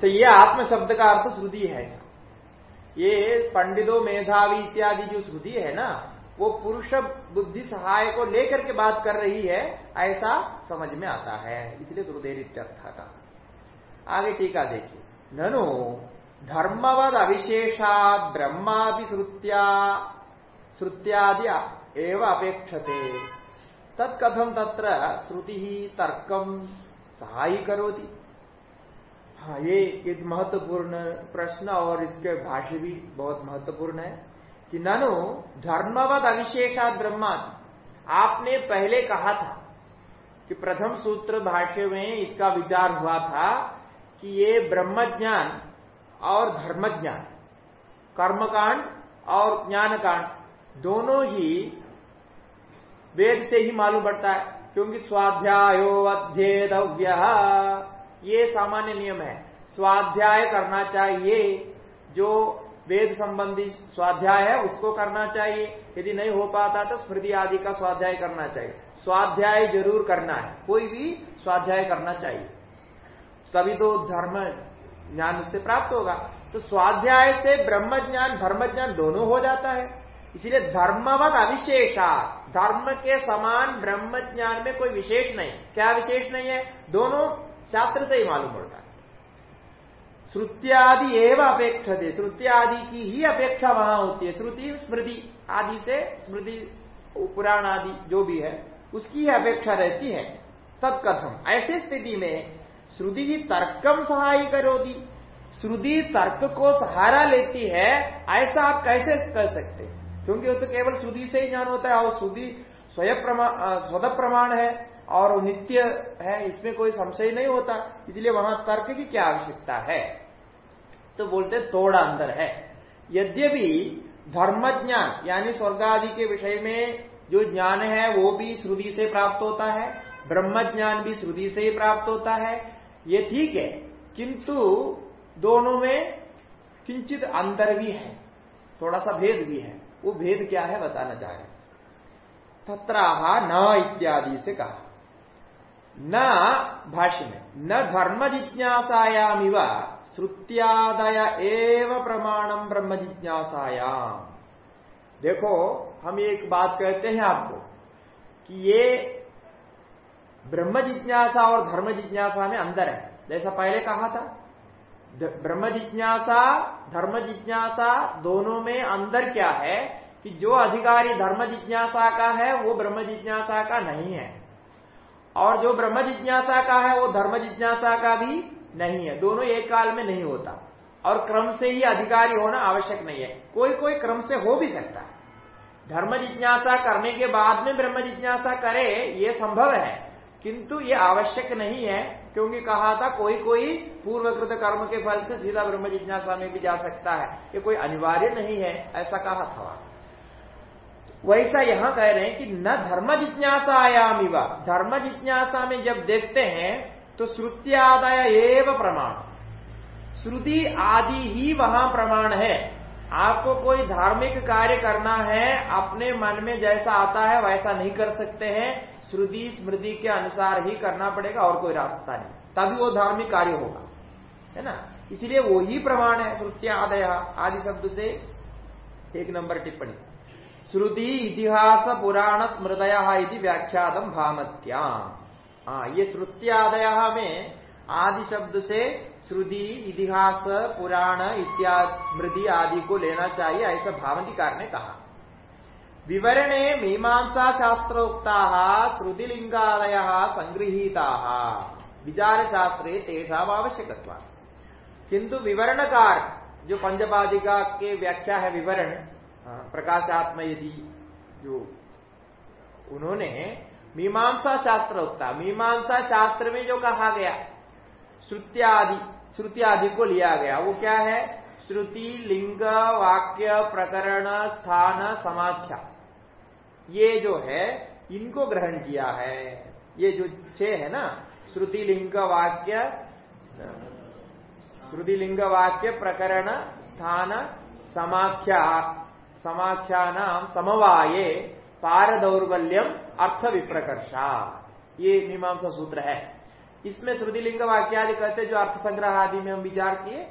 तो ये आत्म शब्द का अर्थ श्रुति है। ये पंडितों, मेधावी इत्यादि जो श्रुति है ना, वो पुरुष बुद्धि सहाय को लेकर के बात कर रही है, ऐसा समझ में आता है। इसलिए श्रुदेर का आगे टीका देखिए। ननु धर्मवद अविशेषाद ब्रह्मादि श्रुत्या, श्रुत्यादि एव अपेक्षते। तत्कथम तत्र श्रुति ही तर्कम सहाय करोति हाँ ये एक महत्वपूर्ण प्रश्न और इसके भाष्य भी बहुत महत्वपूर्ण है कि ननु, धर्मवद अविशेषा ब्रह्मा आपने पहले कहा था कि प्रथम सूत्र भाष्य में इसका विचार हुआ था कि ये ब्रह्म ज्ञान और धर्म ज्ञान कर्मकांड और ज्ञान कांड दोनों ही वेद से ही मालूम पड़ता है, क्योंकि स्वाध्यायो अध्येतव्य। ये सामान्य नियम है। स्वाध्याय करना चाहिए। जो वेद संबंधी स्वाध्याय है, उसको करना चाहिए। यदि नहीं हो पाता तो स्मृति आदि का स्वाध्याय करना चाहिए। स्वाध्याय ज़रूर करना है। कोई भी स्वाध्याय करना चाहिए। तभी तो धर्म ज्ञान उससे प्राप्त होगा। तो स्वाध्याय से ब्रह्म ज्ञान धर्म ज्ञान दोनों हो जाता है। इसलिए धर्मवत अविशेषा। धर्म के समान ब्रह्म ज्ञान में कोई विशेष नहीं। क्या विशेष नहीं है? दोनों शास्त्र से ही मालूम पड़ता है। श्रुत्यादि एवं अपेक्षा थे श्रुत्यादि की ही अपेक्षा वहाँ होती है। श्रुति, स्मृति आदि से, स्मृति पुराण आदि जो भी है, उसकी ही अपेक्षा रहती है। तत्कथम। ऐसे स्थिति में श्रुति की तर्कम सहाय करोगी श्रुति तर्क को सहारा लेती है, ऐसा आप कैसे कर सकते? क्योंकि वो तो केवल श्रुति से ही ज्ञान होता है, और श्रुति स्वयं स्वतः प्रमाण है, और नित्य है, इसमें कोई संशय नहीं होता। इसलिए वहाँ तर्क की क्या आवश्यकता है? तो बोलते तोड़ा अंदर है। यद्यपि धर्म ज्ञान यानी स्वर्ग आदि के विषय में जो ज्ञान है, वो भी श्रुति से प्राप्त होता है ब्रह्म ज्ञान भी श्रुति से ही प्राप्त होता है ये ठीक है, किंतु दोनों में किंचित अंतर भी है थोड़ा सा भेद भी है। वो भेद क्या है बताना चाह रहे तत्राहा न इत्यादि से कहा। न भाष्य में, न धर्म जिज्ञासायाम श्रुत्यादय एव प्रमाणम ब्रह्म जिज्ञासायाम। देखो, हम एक बात कहते हैं आपको कि ये ब्रह्म जिज्ञासा और धर्म जिज्ञासा में अंदर है। जैसा पहले कहा था ब्रह्म जिज्ञासा धर्म जिज्ञासा दोनों में अंदर क्या है कि जो अधिकारी धर्म जिज्ञासा का है, वो ब्रह्म जिज्ञासा का नहीं है। और जो ब्रह्म जिज्ञासा का है, वो धर्म जिज्ञासा का भी नहीं है। दोनों एक काल में नहीं होता। और क्रम से ही अधिकारी होना आवश्यक नहीं है। कोई कोई क्रम से हो भी सकता है। धर्म जिज्ञासा करने के बाद में ब्रह्म जिज्ञासा करे, ये संभव है। किंतु ये आवश्यक नहीं है, क्योंकि कहा था कोई कोई पूर्वकृत कर्म के फल से सीधा ब्रह्म जिज्ञासा में भी जा सकता है। ये कोई अनिवार्य नहीं है, ऐसा कहा था। वैसा यहाँ कह रहे हैं कि न धर्म जिज्ञासायाम इवा धर्म जिज्ञासा में जब देखते हैं तो श्रुत्यादय एव प्रमाण। श्रुति आदि ही वहाँ प्रमाण है। आपको कोई धार्मिक कार्य करना है, अपने मन में जैसा आता है, वैसा नहीं कर सकते हैं। श्रुति स्मृति के अनुसार ही करना पड़ेगा, और कोई रास्ता नहीं। तभी वो धार्मिक कार्य होगा। है ना? इसलिए वो ही प्रमाण है श्रुत्या आदय आदि शब्द से एक नंबर टिप्पणी। श्रुति इतिहास पुराण स्मृदय व्याख्यातम भामत्या हाँ ये श्रुत्यादय में आदि शब्द से श्रुति, इतिहास, पुराण, इत्यादि, स्मृति आदि को लेना चाहिए, ऐसा भावंतिकार ने कहा। विवरणे मीमांसा शास्त्रोक्ता श्रुतिलिंगादय संगृहीता। विचार शास्त्रे तेषा आवश्यक किंतु विवरणकार, जो पंचपादिका के व्याख्या है विवरण प्रकाशात्म यदि जो उन्होंने मीमांसा शास्त्र होता मीमांसा शास्त्र में जो कहा गया, श्रुत्यादि श्रुति आदि को लिया गया, वो क्या है? श्रुति, लिंग, वाक्य, प्रकरण, स्थान, समाख्या। ये जो है, इनको ग्रहण किया है। ये जो छह है ना श्रुति लिंग वाक्य श्रुति लिंग वाक्य प्रकरण, स्थान, समाख्या समाख्या नाम समवाये पार दौर्बल्यम अर्थ विप्रकर्षा ये मीमांसा सूत्र है। इसमें श्रुतिलिंग वाक्यादि कहते जो अर्थ संग्रह आदि में हम विचार किए,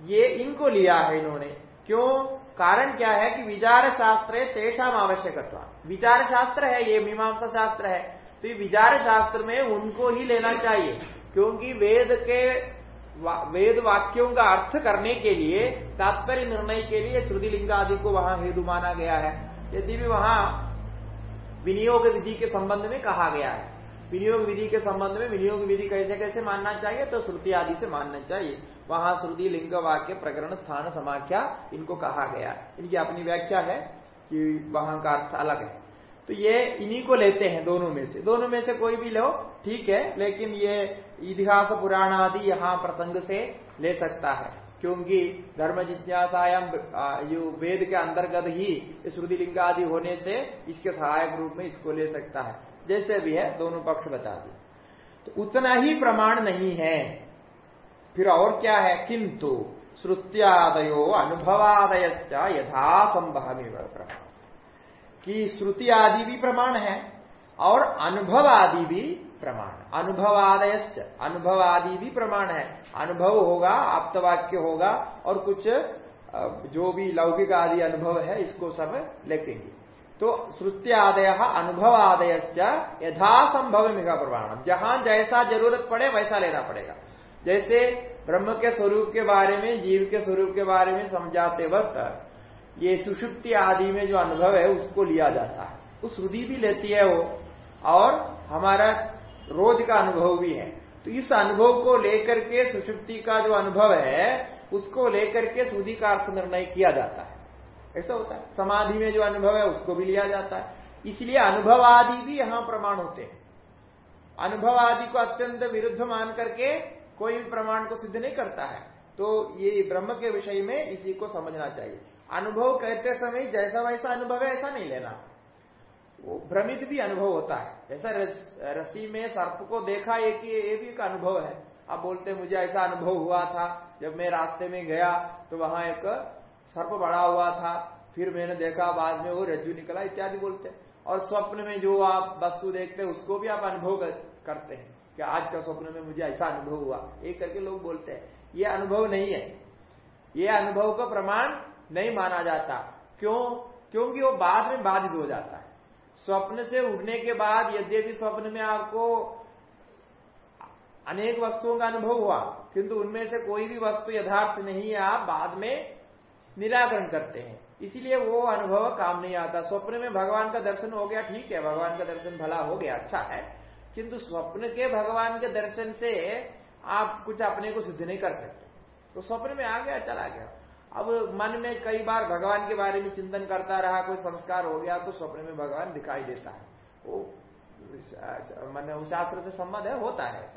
ये इनको लिया है इन्होंने। क्यों? कारण क्या है कि विचार शास्त्र तेषाम आवश्यकत्व विचार शास्त्र है ये मीमांसा शास्त्र है तो ये विचार शास्त्र में उनको ही लेना चाहिए क्योंकि वेद के वा, वेद वाक्यों का अर्थ करने के लिए तात्पर्य निर्णय के लिए श्रुतिलिंग आदि को वहाँ हेतु माना गया है। यदि भी वहाँ विनियोग विधि के संबंध में कहा गया है विनियोग विधि के संबंध में विनियोग विधि कैसे कैसे मानना चाहिए तो श्रुति आदि से मानना चाहिए। वहाँ श्रुति, लिंग, वाक्य, प्रकरण, स्थान, समाख्या इनको कहा गया इनकी अपनी व्याख्या है कि वहाँ का अर्थ अलग है। तो ये इन्हीं को लेते हैं दोनों में से। दोनों में से कोई भी लो, ठीक है, लेकिन ये इतिहास पुराण आदि यहाँ प्रसंग से ले सकता है। क्योंकि धर्म जिज्ञासायाम वेद के अंतर्गत ही श्रुति लिंग आदि होने से इसके सहायक रूप में इसको ले सकता है। जैसे भी है, दोनों पक्ष बता दिए। तो उतना ही प्रमाण नहीं है। फिर और क्या है? किंतु श्रुत्यादयो अनुभवादय यथासंभव प्रमाण। कि श्रुति आदि भी प्रमाण है और अनुभव आदि भी प्रमाण। अनुभवादय अनुभव आदि भी प्रमाण है। अनुभव होगा, आप्तवाक्य होगा और कुछ जो भी लौकिक आदि अनुभव है, इसको सब लेखेंगे। तो श्रुति आदय अनुभव आदय यथासंभव मेगा प्रमाणम। जहाँ जैसा ज़रूरत पड़े, वैसा लेना पड़ेगा। जैसे ब्रह्म के स्वरूप के बारे में, जीव के स्वरूप के बारे में समझाते वक्त ये सुषुप्ति आदि में जो अनुभव है, उसको लिया जाता है। वो श्रुति भी लेती है वो। और हमारा रोज का अनुभव भी है। तो इस अनुभव को लेकर के सुषुप्ति का जो अनुभव है, उसको लेकर के श्रुति का अर्थ निर्णय किया जाता है। ऐसा होता है। समाधि में जो अनुभव है, उसको भी लिया जाता है। इसलिए अनुभव आदि भी यहाँ प्रमाण होते हैं। अनुभव आदि को अत्यंत विरुद्ध मान करके कोई भी प्रमाण को सिद्ध नहीं करता है। तो ये ब्रह्म के विषय में इसी को समझना चाहिए। अनुभव कहते समय जैसा वैसा अनुभव है, ऐसा नहीं लेना। वो भ्रमित भी अनुभव होता है। जैसा रसी में सर्प को देखा, एक ये भी एक अनुभव है। आप बोलते मुझे ऐसा अनुभव हुआ था, जब मैं रास्ते में गया तो वहाँ एक सर्प बड़ा हुआ था, फिर मैंने देखा बाद में वो रज्जु निकला इत्यादि बोलते हैं। और स्वप्न में जो आप वस्तु देखते हैं, उसको भी आप अनुभव करते हैं कि आज का स्वप्न में मुझे ऐसा अनुभव हुआ। एक करके लोग बोलते हैं, ये अनुभव नहीं है। ये अनुभव का प्रमाण नहीं माना जाता। क्यों? क्योंकि वो बाद में बाधित हो जाता है। स्वप्न से उठने के बाद यद्यपि स्वप्न में आपको अनेक वस्तुओं का अनुभव हुआ, किंतु उनमें से कोई भी वस्तु यथार्थ नहीं है। आप बाद में निराकरण करते हैं। इसीलिए वो अनुभव काम नहीं आता। स्वप्न में भगवान का दर्शन हो गया, ठीक है, भगवान का दर्शन भला हो गया अच्छा है। किंतु स्वप्न के भगवान के दर्शन से आप कुछ अपने को सिद्ध नहीं कर सकते। तो स्वप्न में आ गया, चला गया। अब मन में कई बार भगवान के बारे में चिंतन करता रहा, कोई संस्कार हो गया तो स्वप्न में भगवान दिखाई देता है। वो, मन शास्त्र से संबंध है, होता है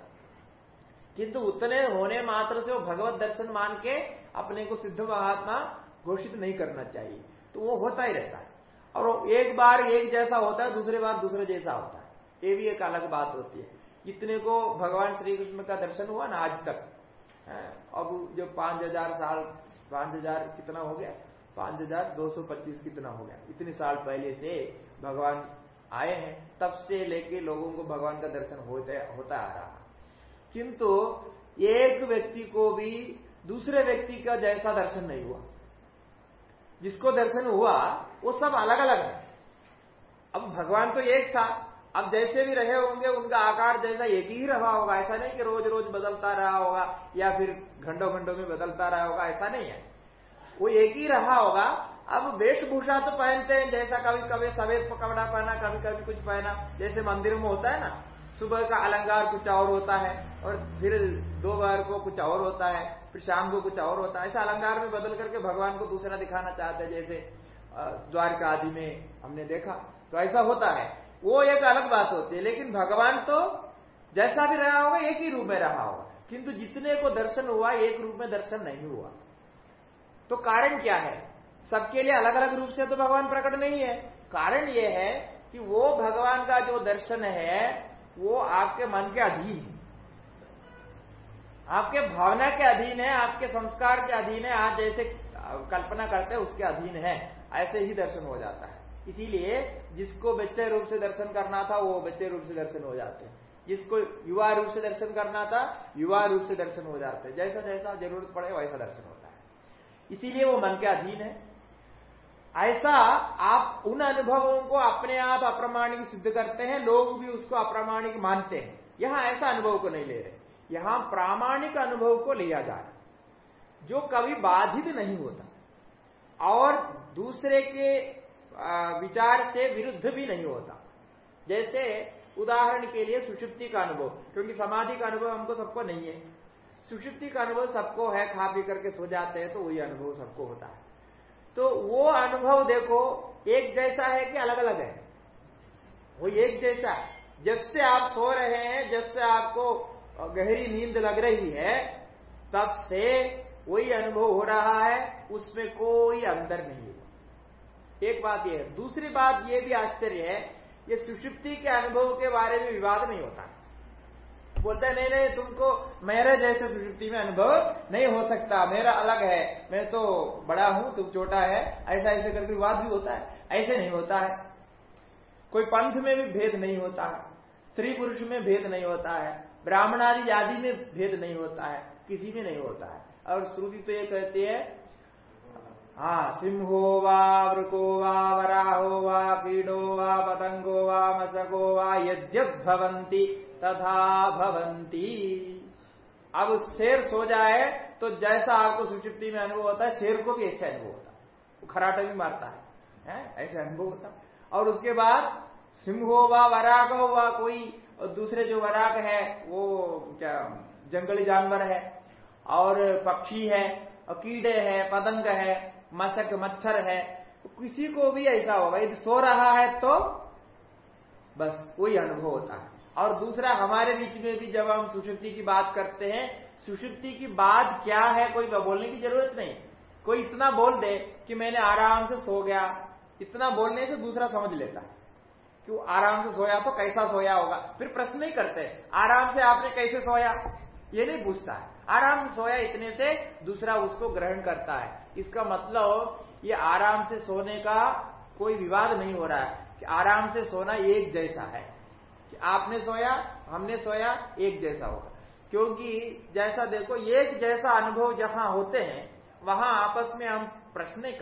किंतु उतने होने मात्र से वो भगवत दर्शन मान के अपने को सिद्ध महात्मा घोषित नहीं करना चाहिए। तो वो होता ही रहता है। और एक बार एक जैसा होता है, दूसरे बार दूसरे जैसा होता है। ये भी एक अलग बात होती है। इतने को भगवान श्री कृष्ण का दर्शन हुआ ना आज तक। अब जो पाँच हज़ार साल, पाँच हज़ार कितना हो गया? पाँच हज़ार दो सौ पच्चीस कितना हो गया? इतने साल पहले से भगवान आए हैं, तब से लेके लोगों को भगवान का दर्शन होते, होता आ रहा किंतु एक व्यक्ति को भी दूसरे व्यक्ति का जैसा दर्शन नहीं हुआ। जिसको दर्शन हुआ, वो सब अलग अलग है। अब भगवान तो एक था। अब जैसे भी रहे होंगे, उनका आकार जैसा एक ही रहा होगा। ऐसा नहीं कि रोज रोज बदलता रहा होगा, या फिर घंटों घंटों में बदलता रहा होगा, ऐसा नहीं है। वो एक ही रहा होगा। अब वेशभूषा तो पहनते हैं, जैसा कभी कभी सफ़ेद कपड़ा पहना कभी कभी कुछ पहना। जैसे मंदिर में होता है ना, सुबह का अलंकार कुछ और होता है, और फिर दो बार को कुछ और होता है। फिर शाम को कुछ और होता है। ऐसा अलंकार में बदल करके भगवान को दूसरा दिखाना चाहते हैं, जैसे द्वारका आदि में हमने देखा। तो ऐसा होता है। वो एक अलग बात होती है, लेकिन भगवान तो जैसा भी रहा होगा, एक ही रूप में रहा होगा। किंतु जितने को दर्शन हुआ, एक रूप में दर्शन नहीं हुआ। तो कारण क्या है? सबके लिए अलग अलग रूप से तो भगवान प्रकट नहीं है। कारण यह है कि वो भगवान का जो दर्शन है, वो आपके मन के अधीन आपके भावना के अधीन है, आपके संस्कार के अधीन है, आप जैसे कल्पना करते हैं, उसके अधीन है। ऐसे ही दर्शन हो जाता है। इसीलिए जिसको बच्चे रूप से दर्शन करना था, वो बच्चे रूप से दर्शन हो जाते हैं। जिसको युवा रूप से दर्शन करना था, युवा रूप से दर्शन हो जाते हैं। जैसा जैसा ज़रूरत पड़े, वैसा दर्शन होता है। इसीलिए वो मन के अधीन है। ऐसा आप उन अनुभवों को अपने आप अप्रमाणिक सिद्ध करते हैं, लोग भी उसको अप्रामाणिक मानते हैं। यहाँ ऐसा अनुभव को नहीं ले रहे। यहाँ प्रामाणिक अनुभव को लिया जा रहा जो कभी बाधित नहीं होता, और दूसरे के विचार से विरुद्ध भी नहीं होता। जैसे उदाहरण के लिए सुषुप्ति का अनुभव, क्योंकि समाधि का अनुभव हमको सबको नहीं है। सुषुप्ति का अनुभव सबको है, खा पी करके सो जाते हैं तो वही अनुभव सबको होता है। तो वो अनुभव देखो, एक जैसा है कि अलग अलग है। वो एक जैसा है। जब से आप सो रहे हैं, जब से आपको गहरी नींद लग रही है, तब से वही अनुभव हो रहा है, उसमें कोई अंतर नहीं है। एक बात यह है। दूसरी बात यह भी आश्चर्य है, ये सुषुप्ति के अनुभव के बारे में विवाद नहीं होता। बोलता है, नहीं नहीं, तुमको मेरे जैसे सुषुप्ति में अनुभव नहीं हो सकता। मेरा अलग है। मैं तो बड़ा हूँ, तुम छोटा है। ऐसा, ऐसे करके विवाद भी होता है। ऐसे नहीं होता है। कोई पंथ में भी भेद नहीं होता। है स्त्री पुरुष में भेद नहीं होता है। ब्राह्मण आदि आदि में भेद नहीं होता है, किसी में नहीं होता है। और श्रुति तो ये कहती है हाँ सिंहो वृको वा, वराहो वा कीडो वा, पतंगो वा, मशको वा यद्यत भवंती तथा भवंती अब शेर सो जाए तो जैसा आपको सुचिप्ति में अनुभव होता है, शेर को भी ऐसा अनुभव होता है। खराटा भी मारता है? ऐसे अनुभव होता और उसके बाद, सिंहो वा वराग वा, कोई दूसरे जो वराग है, वो क्या, जंगली जानवर है, और पक्षी है, और कीड़े है, पतंग है, मशक, मच्छर है तो किसी को भी ऐसा होगा, यदि सो रहा है तो बस वही अनुभव होता है। और दूसरा, हमारे बीच में भी जब हम सुषुप्ति की बात करते हैं सुषुप्ति की बात क्या है, कोई बोलने की ज़रूरत नहीं। कोई इतना बोल दे कि मैंने आराम से सो गया, इतना बोलने से दूसरा समझ लेता है। कि वो आराम से सोया तो कैसा सोया होगा? फिर प्रश्न नहीं करते आराम से आपने कैसे सोया? ये नहीं पूछता आराम से सोया इतने से दूसरा उसको ग्रहण करता है। इसका मतलब ये आराम से सोने का कोई विवाद नहीं हो रहा है कि आराम से सोना एक जैसा है। कि आपने सोया, हमने सोया, एक जैसा होगा। क्योंकि जैसा देखो, एक जैसा अनुभव जहाँ होते हैं, वहाँ आपस में हम प्रश्न नहीं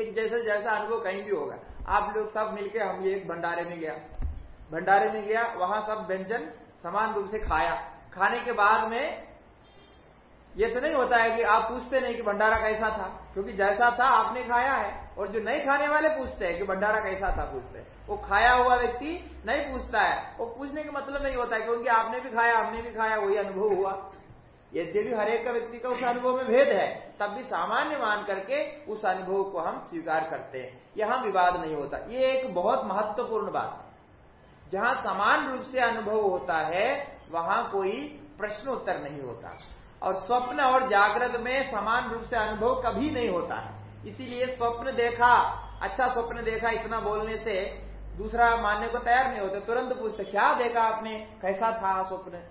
एक जैसा जैसा अनुभव कहीं भी होगा। आप लोग सब मिलके हम एक भंडारे में गया। भंडारे में गया, वहाँ सब व्यंजन समान रूप से खाया। खाने के बाद में ये तो नहीं होता है कि आप पूछते नहीं कि भंडारा कैसा था, क्योंकि जैसा था आपने खाया है, और जो नहीं खाने वाले पूछते हैं कि भंडारा कैसा था पूछते हैं। वो खाया हुआ व्यक्ति नहीं पूछता है। वो पूछने का मतलब नहीं होता है क्योंकि आपने भी खाया, हमने भी खाया, वही अनुभव हुआ। यद्यपि हरेक व्यक्ति का उस अनुभव में भेद है, तब भी सामान्य मान करके उस अनुभव को हम स्वीकार करते हैं। यहाँ विवाद नहीं होता। ये एक बहुत महत्वपूर्ण बात है। जहाँ समान रूप से अनुभव होता है, वहाँ कोई प्रश्न उत्तर नहीं होता। और स्वप्न और जागृत में समान रूप से अनुभव कभी नहीं होता है। इसीलिए स्वप्न देखा अच्छा स्वप्न देखा इतना बोलने से दूसरा मानने को तैयार नहीं होता। तुरंत पूछते, क्या देखा आपने? कैसा था स्वप्न?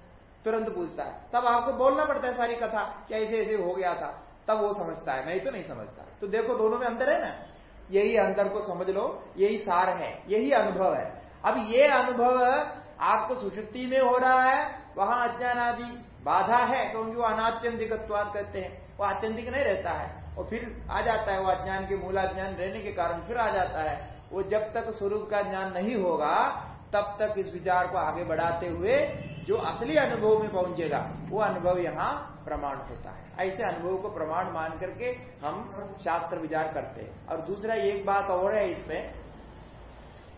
तुरंत पूछता है। तब आपको बोलना पड़ता है सारी कथा कि ऐसे ऐसे हो गया था? तब वो समझता है। नहीं तो नहीं समझता। तो देखो, दोनों में अंतर है ना? यही अंतर को समझ लो, यही सार है, यही अनुभव है। अब ये अनुभव आपको सुषुप्ति में हो रहा है, वहाँ अज्ञान आदि बाधा है क्योंकि तो वो अनात्यंतिकत्वाद कहते हैं। वो आत्यंतिक नहीं रहता है। और फिर आ जाता है वो अज्ञान के मूलाज्ञान रहने के कारण, फिर आ जाता है। वो जब तक स्वरूप का ज्ञान नहीं होगा, तब तक इस विचार को आगे बढ़ाते हुए जो असली अनुभव में पहुंचेगा, वो अनुभव यहाँ प्रमाण होता है। ऐसे अनुभव को प्रमाण मान करके हम शास्त्र विचार करते हैं। और दूसरा एक बात और है इसमें,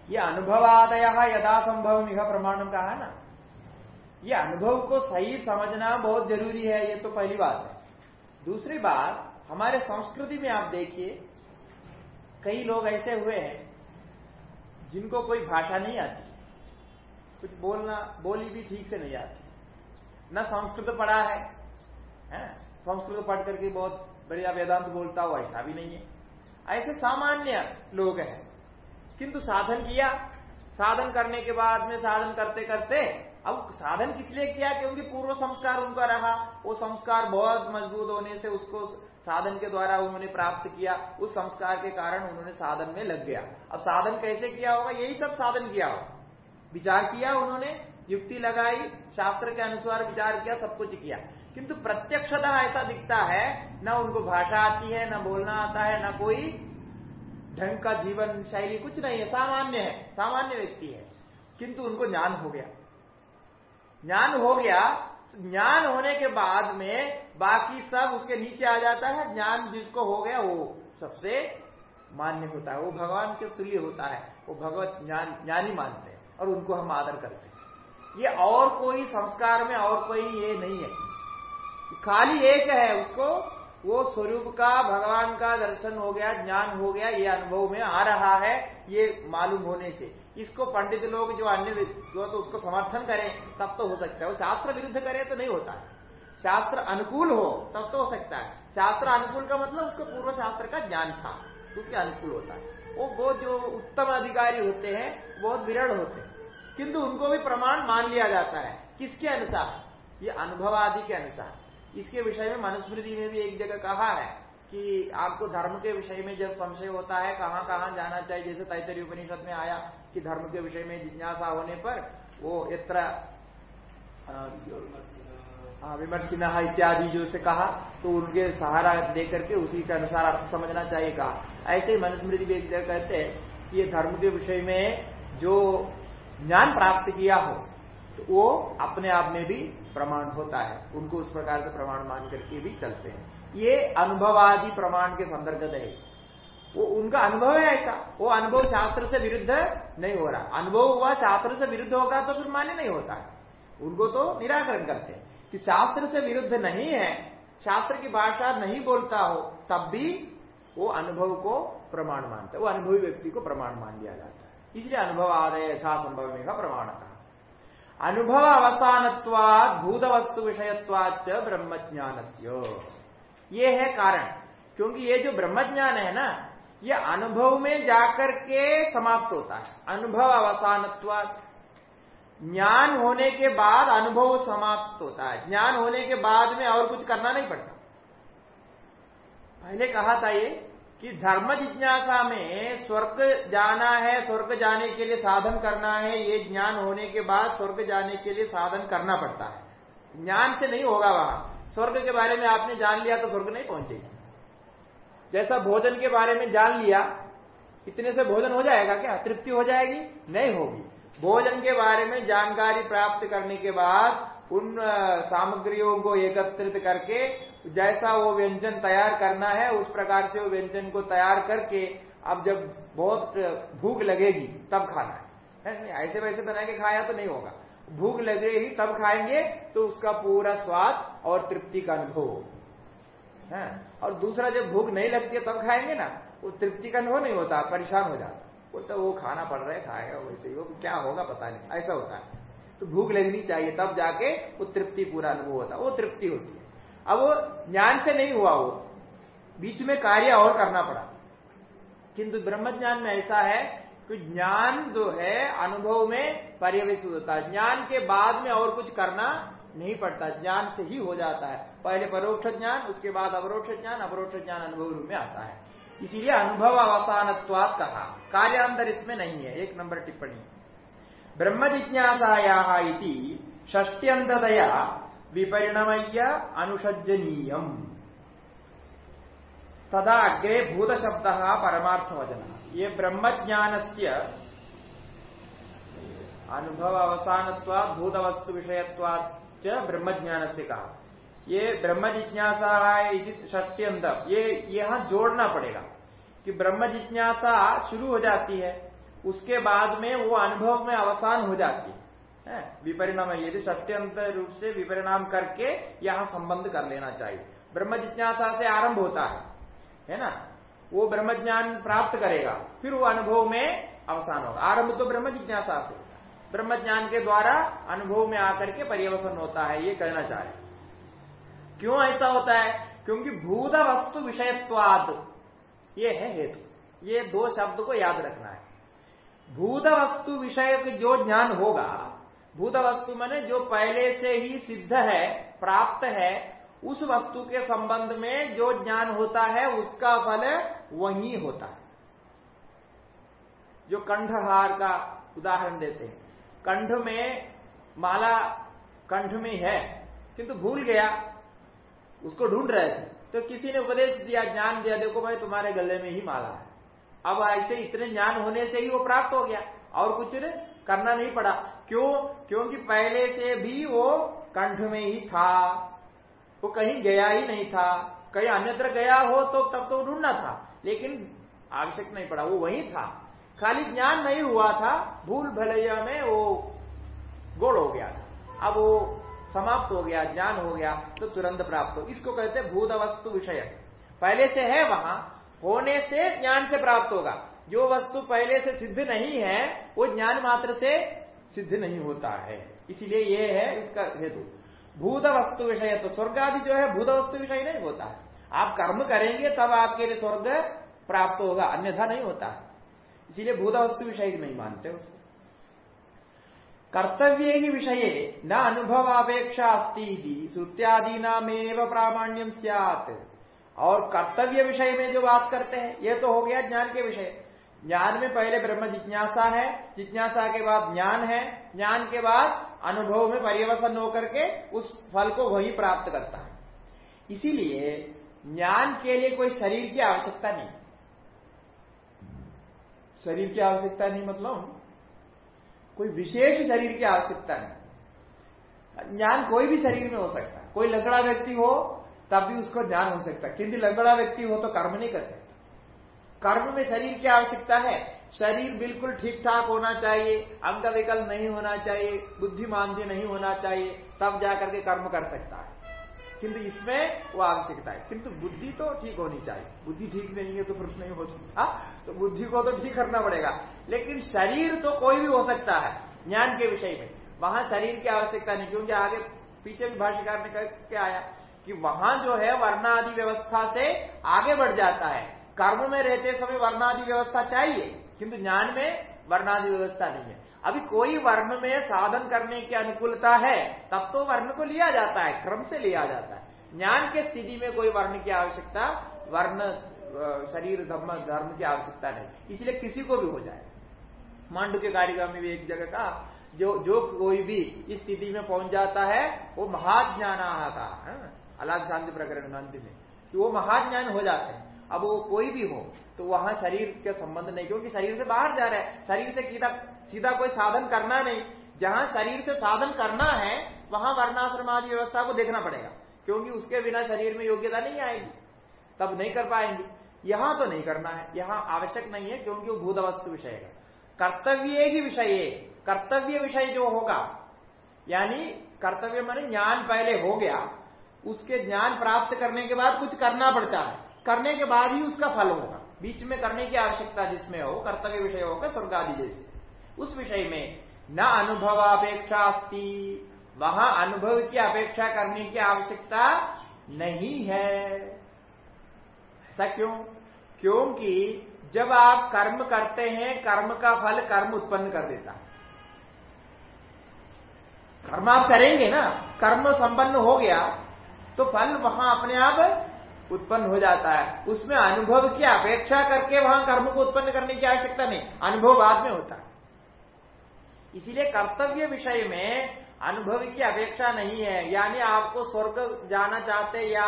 ये अनुभवादय यदा संभव यह प्रमाणम कहा है ना? ये अनुभव को सही समझना बहुत ज़रूरी है, ये तो पहली बात है। दूसरी बात, हमारे संस्कृति में आप देखिए, कई लोग ऐसे हुए हैं जिनको कोई भाषा नहीं आती। कुछ बोलना बोली भी ठीक से नहीं आती। न संस्कृत पढ़ा है, है? संस्कृत पढ़ करके बहुत बढ़िया वेदांत बोलता हो ऐसा भी नहीं है। ऐसे सामान्य लोग हैं। किंतु साधन किया साधन करने के बाद में साधन करते करते अब साधन किस लिए किया? क्योंकि पूर्व संस्कार उनका रहा। वो संस्कार बहुत मज़बूत होने से उसको साधन के द्वारा उन्होंने प्राप्त किया। उस संस्कार के कारण उन्होंने साधन में लग गया। अब साधन कैसे किया होगा? यही सब साधन किया होगा। विचार किया उन्होंने, युक्ति लगाई, शास्त्र के अनुसार विचार किया, सब कुछ किया। किंतु प्रत्यक्षतः ऐसा दिखता है, न उनको भाषा आती है, न बोलना आता है, न कोई ढंग का जीवन शैली कुछ नहीं है, सामान्य है, सामान्य व्यक्ति है। किंतु उनको ज्ञान हो गया। ज्ञान हो गया, ज्ञान होने के बाद में बाकी सब उसके नीचे आ जाता है, ज्ञान जिसको हो गया, वो सबसे मान्य होता है, वो भगवान के तुल्य होता है, वो भगवत ज्ञान, ज्ञानी मानते हैं। और उनको हम आदर करते हैं। ये और कोई संस्कार में और कोई ये नहीं है। खाली एक है उसको, वो स्वरूप का, भगवान का दर्शन हो गया, ज्ञान हो गया, ये अनुभव में आ रहा है, ये मालूम होने से। इसको पंडित लोग जो अन्य जो तो उसको समर्थन करें, तब तो हो सकता है। वो शास्त्र विरुद्ध करे तो नहीं होता है। शास्त्र अनुकूल हो, तब तो हो सकता है। शास्त्र अनुकूल का मतलब उसको पूर्व शास्त्र का ज्ञान था, उसके अनुकूल होता है। वो वो जो उत्तम अधिकारी होते हैं, बहुत विरल होते हैं। किंतु उनको भी प्रमाण मान लिया जाता है। किसके अनुसार? ये अनुभव आदि के अनुसार। इसके विषय में मनुस्मृति में भी एक जगह कहा है कि आपको धर्म के विषय में जब संशय होता है, कहाँ कहाँ जाना चाहिए, जैसे तैतरी उपनिषद में आया कि धर्म के विषय में जिज्ञासा होने पर वो यत्र विमर्शिना इत्यादि जो से कहा तो उनके सहारा देकर के उसी के अनुसार अर्थ समझना चाहिए कहा। ऐसे ही मनुस्मृति भी एक जगह कहते हैं कि ये धर्म के विषय में जो ज्ञान प्राप्त किया हो तो वो अपने आप में भी प्रमाण होता है। उनको उस प्रकार से प्रमाण मान करके भी चलते हैं। ये अनुभवादि प्रमाण के संदर्भ है। वो उनका अनुभव है ऐसा। वो अनुभव शास्त्र से विरुद्ध नहीं हो रहा। अनुभव हुआ, शास्त्र से विरुद्ध होगा तो फिर मान्य नहीं होता। है उनको तो निराकरण करते हैं। कि शास्त्र से विरुद्ध नहीं है, शास्त्र की भाषा नहीं बोलता हो, तब भी वो अनुभव को प्रमाण मानता है। वो अनुभवी व्यक्ति को प्रमाण मान लिया जाता है। इसलिए अनुभव आदय यथा संभव का प्रमाण। कहा अनुभव अवसानत्वाद भूत वस्तु विषयत्वाच ब्रह्म ज्ञान ये है कारण। क्योंकि ये जो ब्रह्मज्ञान है ना, ये अनुभव में जाकर के समाप्त होता है। अनुभव अवसान ज्ञान होने के बाद अनुभव समाप्त होता है। ज्ञान होने के बाद में और कुछ करना नहीं पड़ता। पहले कहा था ये कि धर्म जिज्ञासा में स्वर्ग जाना है, स्वर्ग जाने के लिए साधन करना है, ये ज्ञान होने के बाद स्वर्ग जाने के लिए साधन करना पड़ता है। ज्ञान से नहीं होगा वहाँ। स्वर्ग के बारे में आपने जान लिया तो स्वर्ग नहीं पहुंचेगी। जैसा भोजन के बारे में जान लिया, इतने से भोजन हो जाएगा क्या? तृप्ति हो जाएगी? नहीं होगी। भोजन के बारे में जानकारी प्राप्त करने के बाद उन सामग्रियों को एकत्रित करके जैसा वो व्यंजन तैयार करना है उस प्रकार से वो व्यंजन को तैयार करके अब जब बहुत भूख लगेगी तब खाना है। ऐसे वैसे बना के खाया तो नहीं होगा। भूख लगे ही तब खाएँगे तो उसका पूरा स्वाद और तृप्ति का अनुभव हो हाँ, और दूसरा जब भूख नहीं लगती है तब खाएँगे ना वो तृप्ति का अनुभव नहीं होता परेशान हो जाता वो तो वो खाना पड़ रहा है खाएगा वैसे ही वो क्या होगा पता नहीं ऐसा होता है। तो भूख लगनी चाहिए तब जाके वो तृप्ति पूरा अनुभव होता है वो तृप्ति होती है। अब वो ज्ञान से नहीं हुआ वो। बीच में कार्य और करना पड़ा। किंतु ब्रह्म ज्ञान में ऐसा है तो ज्ञान जो है, अनुभव में पर्यवेक्षित होता है। ज्ञान के बाद में और कुछ करना नहीं पड़ता। ज्ञान से ही हो जाता है। पहले परोक्ष ज्ञान, उसके बाद अवरोक्ष ज्ञान अवरोक्ष ज्ञान अनुभव रूप में आता है। इसीलिए अनुभव अवसान कहा। कार्यांतर इसमें नहीं है। एक नंबर टिप्पणी। ब्रह्म जिज्ञासाया षष्ट्यंतया विपरिणमय्य अनुषजनीयम तदा अग्रे भूत शब्द परमार्थ ये ब्रह्म ज्ञान से अनुभव अवसान भूत वस्तु विषयत्वाच ब्रह्म ज्ञान से कहा ये ब्रह्म जिज्ञासा षष्ट्यंत ये यहाँ जोड़ना पड़ेगा। कि ब्रह्म जिज्ञासा शुरू हो जाती है, उसके बाद में वो अनुभव में अवसान हो जाती है। विपरिणाम यदि सत्यंत रूप से विपरिणाम करके यहाँ संबंध कर लेना चाहिए। ब्रह्म जिज्ञासा से आरंभ होता है है ना? वो ब्रह्म ज्ञान प्राप्त करेगा, फिर वो अनुभव में अवसान होगा। आरंभ तो ब्रह्म जिज्ञासा से ब्रह्म ज्ञान के द्वारा अनुभव में आकर के परिवर्तन होता है, ये कहना चाहे क्यों ऐसा होता है? क्योंकि भूत वस्तु विषयत्वाद, ये है हेतु। ये दो शब्द को याद रखना है। भूत वस्तु विषय जो ज्ञान होगा भूत वस्तु मैंने जो पहले से ही सिद्ध है, प्राप्त है, उस वस्तु के संबंध में जो ज्ञान होता है, उसका फल वही होता है। जो कंठहार का उदाहरण देते हैं। कंठ में माला कंठ में है, किंतु भूल गया, उसको ढूंढ रहे थे। तो किसी ने उपदेश दिया, ज्ञान दिया, देखो भाई तुम्हारे गले में ही माला है। अब ऐसे इतने ज्ञान होने से ही वो प्राप्त हो गया, और कुछ करना नहीं पड़ा। क्यों? क्योंकि पहले से भी वो कंठ में ही था। वो कहीं गया ही नहीं था। कहीं अन्यत्र गया हो तो तब तो ढूंढना था, लेकिन आवश्यक नहीं पड़ा, वो वही था। खाली ज्ञान नहीं हुआ था, भूल भलैया में वो गोड़ हो गया था। अब वो समाप्त हो गया, ज्ञान हो गया तो तुरंत प्राप्त हो। इसको कहते हैं भूत वस्तु विषय। पहले से है वहाँ, होने से ज्ञान से प्राप्त होगा। जो वस्तु पहले से सिद्ध नहीं है, वो ज्ञान मात्र से सिद्ध नहीं होता है। इसीलिए ये है इसका हेतु। भूत वस्तु विषय तो स्वर्ग आदि जो है भूत वस्तु विषय नहीं होता है। आप कर्म करेंगे, तब आपके लिए स्वर्ग प्राप्त होगा, अन्यथा नहीं होता है। इसीलिए भूत वस्तु विषय नहीं मानते कर्तव्य ही विषय, न अनुभव अपेक्षा अस्ती श्रुत्यादीनामेव प्रामाण्यम सियात। और कर्तव्य विषय में जो बात करते हैं, ये तो हो गया ज्ञान के विषय। ज्ञान में पहले ब्रह्म जिज्ञासा है, जिज्ञासा के बाद ज्ञान है, ज्ञान के बाद अनुभव में परिवर्तन होकर के उस फल को वही प्राप्त करता है। इसीलिए ज्ञान के लिए कोई शरीर की आवश्यकता नहीं। शरीर की आवश्यकता नहीं मतलब? कोई विशेष शरीर की आवश्यकता नहीं। ज्ञान कोई भी शरीर में हो सकता है। कोई लंगड़ा व्यक्ति हो, तब भी उसको ज्ञान हो सकता है। किंतु लंगड़ा व्यक्ति हो तो कर्म नहीं कर सकता। कर्म में शरीर की आवश्यकता है। शरीर बिल्कुल ठीक ठाक होना चाहिए अंग विकल्प नहीं होना चाहिए बुद्धिमान भी नहीं होना चाहिए, तब जाकर के कर्म कर सकता है। किंतु इसमें वो आवश्यकता है। किंतु बुद्धि तो ठीक होनी चाहिए। बुद्धि ठीक नहीं है तो प्रश्न नहीं हो सकता हाँ? तो बुद्धि को तो ठीक करना पड़ेगा। लेकिन शरीर तो कोई भी हो सकता है, ज्ञान के विषय में। वहाँ शरीर की आवश्यकता नहीं, क्योंकि आगे पीछे भी भाष्यकार ने क्या आया कि वहाँ जो है वर्णादि व्यवस्था से आगे बढ़ जाता है। कर्म में रहते समय वर्णादि व्यवस्था चाहिए, किंतु ज्ञान में वर्णादि व्यवस्था नहीं है। अभी कोई वर्ण में साधन करने की अनुकूलता है, तब तो वर्ण को लिया जाता है, क्रम से लिया जाता है। ज्ञान के स्थिति में कोई वर्ण की आवश्यकता, वर्ण शरीर, धर्म धर्म की आवश्यकता नहीं। इसलिए किसी को भी हो जाए। मांडू के कार्यक्रम में भी एक जगह का जो जो कोई भी इस स्थिति में पहुँच जाता है, वो महाज्ञान का अलग शांति प्रकरण अंत में, कि वो महाज्ञान हो जाते हैं। अब वो कोई भी हो तो वहाँ शरीर के संबंध नहीं, क्योंकि शरीर से बाहर जा रहा है। शरीर से सीधा सीधा कोई साधन करना नहीं। जहाँ शरीर से साधन करना है, वहाँ वर्णाश्रम आदि व्यवस्था को देखना पड़ेगा, क्योंकि उसके बिना शरीर में योग्यता नहीं आएगी। तब नहीं कर पाएँगे। यहाँ तो नहीं करना है। यहाँ आवश्यक नहीं है, क्योंकि वो भूत भूतवस्तु विषय है। कर्तव्य ही विषय है। कर्तव्य विषय जो होगा, यानी कर्तव्य माने ज्ञान पहले हो गया, उसके ज्ञान प्राप्त करने के बाद कुछ करना पड़ता है। करने के बाद ही उसका फल होगा। बीच में करने की आवश्यकता जिसमें हो, कर्तव्य विषय होगा स्वर्ग आदि जैसे। उस विषय में न अनुभवापेक्षा अस्ती, वहाँ अनुभव की अपेक्षा करने की आवश्यकता नहीं है। ऐसा क्यों? क्योंकि जब आप कर्म करते हैं, कर्म का फल कर्म उत्पन्न कर देता है। कर्म आप करेंगे ना, कर्म संपन्न हो गया तो फल वहाँ अपने आप उत्पन्न हो जाता है। उसमें अनुभव की अपेक्षा करके वहाँ कर्म को उत्पन्न करने की आवश्यकता नहीं। अनुभव बाद में होता है। इसीलिए कर्तव्य विषय में अनुभव की अपेक्षा नहीं है। यानी आपको स्वर्ग जाना चाहते या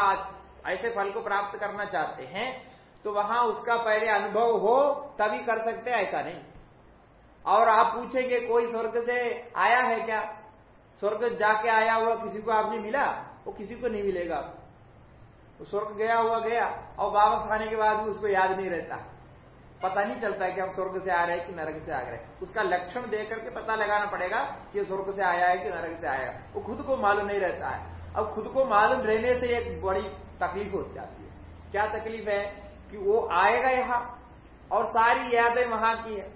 ऐसे फल को प्राप्त करना चाहते हैं तो वहाँ उसका पहले अनुभव हो, तभी कर सकते ऐसा नहीं। और आप पूछेंगे, कोई स्वर्ग से आया है क्या? स्वर्ग जाके आया हुआ किसी को आपने मिला? वो किसी को नहीं मिलेगा वो स्वर्ग गया हुआ गया और वापस आने के बाद भी उसको याद नहीं रहता। पता नहीं चलता है कि हम स्वर्ग से आ रहे हैं कि नरक से आ रहे हैं। उसका लक्षण देख करके पता लगाना पड़ेगा कि स्वर्ग से आया है कि नरक से आया है। वो खुद को मालूम नहीं रहता है। अब खुद को मालूम रहने से एक बड़ी तकलीफ़ हो जाती है। क्या तकलीफ़ है कि वो आएगा यहाँ और सारी यादें वहाँ की है।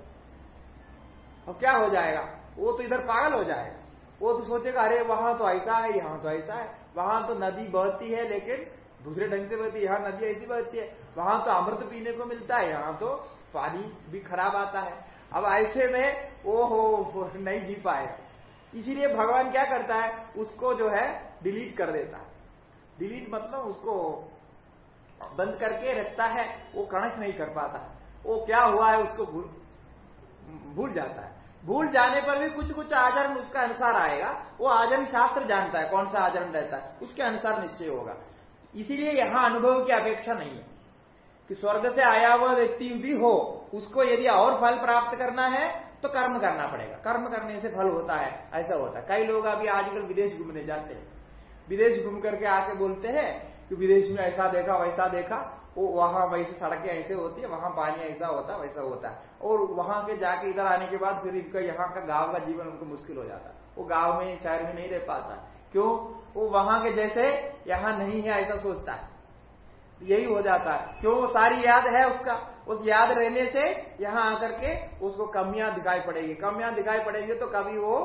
और क्या हो जाएगा? वो तो इधर पागल हो जाएगा। वो तो सोचेगा, अरे, वहाँ तो ऐसा है, यहाँ तो ऐसा है। वहाँ तो नदी बहती है, लेकिन दूसरे ढंग से बहती यहाँ नदी ऐसी बहती है, वहाँ तो अमृत पीने को मिलता है, यहाँ तो पानी भी खराब आता है। अब ऐसे में वो हो नहीं जी पाएगा इसीलिए भगवान क्या करता है, उसको जो है डिलीट कर देता है। डिलीट मतलब उसको बंद करके रखता है, वो कणक नहीं कर पाता वो क्या हुआ है, उसको भूल जाता है। भूल जाने पर भी कुछ कुछ आचरण उसका अनुसार आएगा। वो आचरण शास्त्र जानता है, कौन सा आचरण रहता है, उसके अनुसार निश्चय होगा। इसीलिए यहाँ अनुभव की अपेक्षा नहीं है कि स्वर्ग से आया हुआ व्यक्ति भी हो, उसको यदि और फल प्राप्त करना है तो कर्म करना पड़ेगा। कर्म करने से फल होता है, ऐसा होता है। कई लोग अभी आजकल विदेश घूमने जाते हैं। विदेश घूम करके आके बोलते हैं कि विदेश में ऐसा देखा, वैसा देखा, वो वहाँ वैसे सड़कें ऐसे होती है, वहाँ पानी ऐसा होता है वैसा होता है। और वहाँ के जाके इधर आने के बाद फिर इनका यहाँ का गाँव का जीवन उनको मुश्किल हो जाता है। वो गाँव में, शहर में नहीं रह पाता। क्यों? वो वहाँ के जैसे यहाँ नहीं है, ऐसा सोचता है। यही हो जाता है। क्यों? वो सारी याद है उसका। उस याद रहने से यहाँ आकर के उसको कमियाँ दिखाई पड़ेगी। कमियाँ दिखाई पड़ेगी तो कभी वो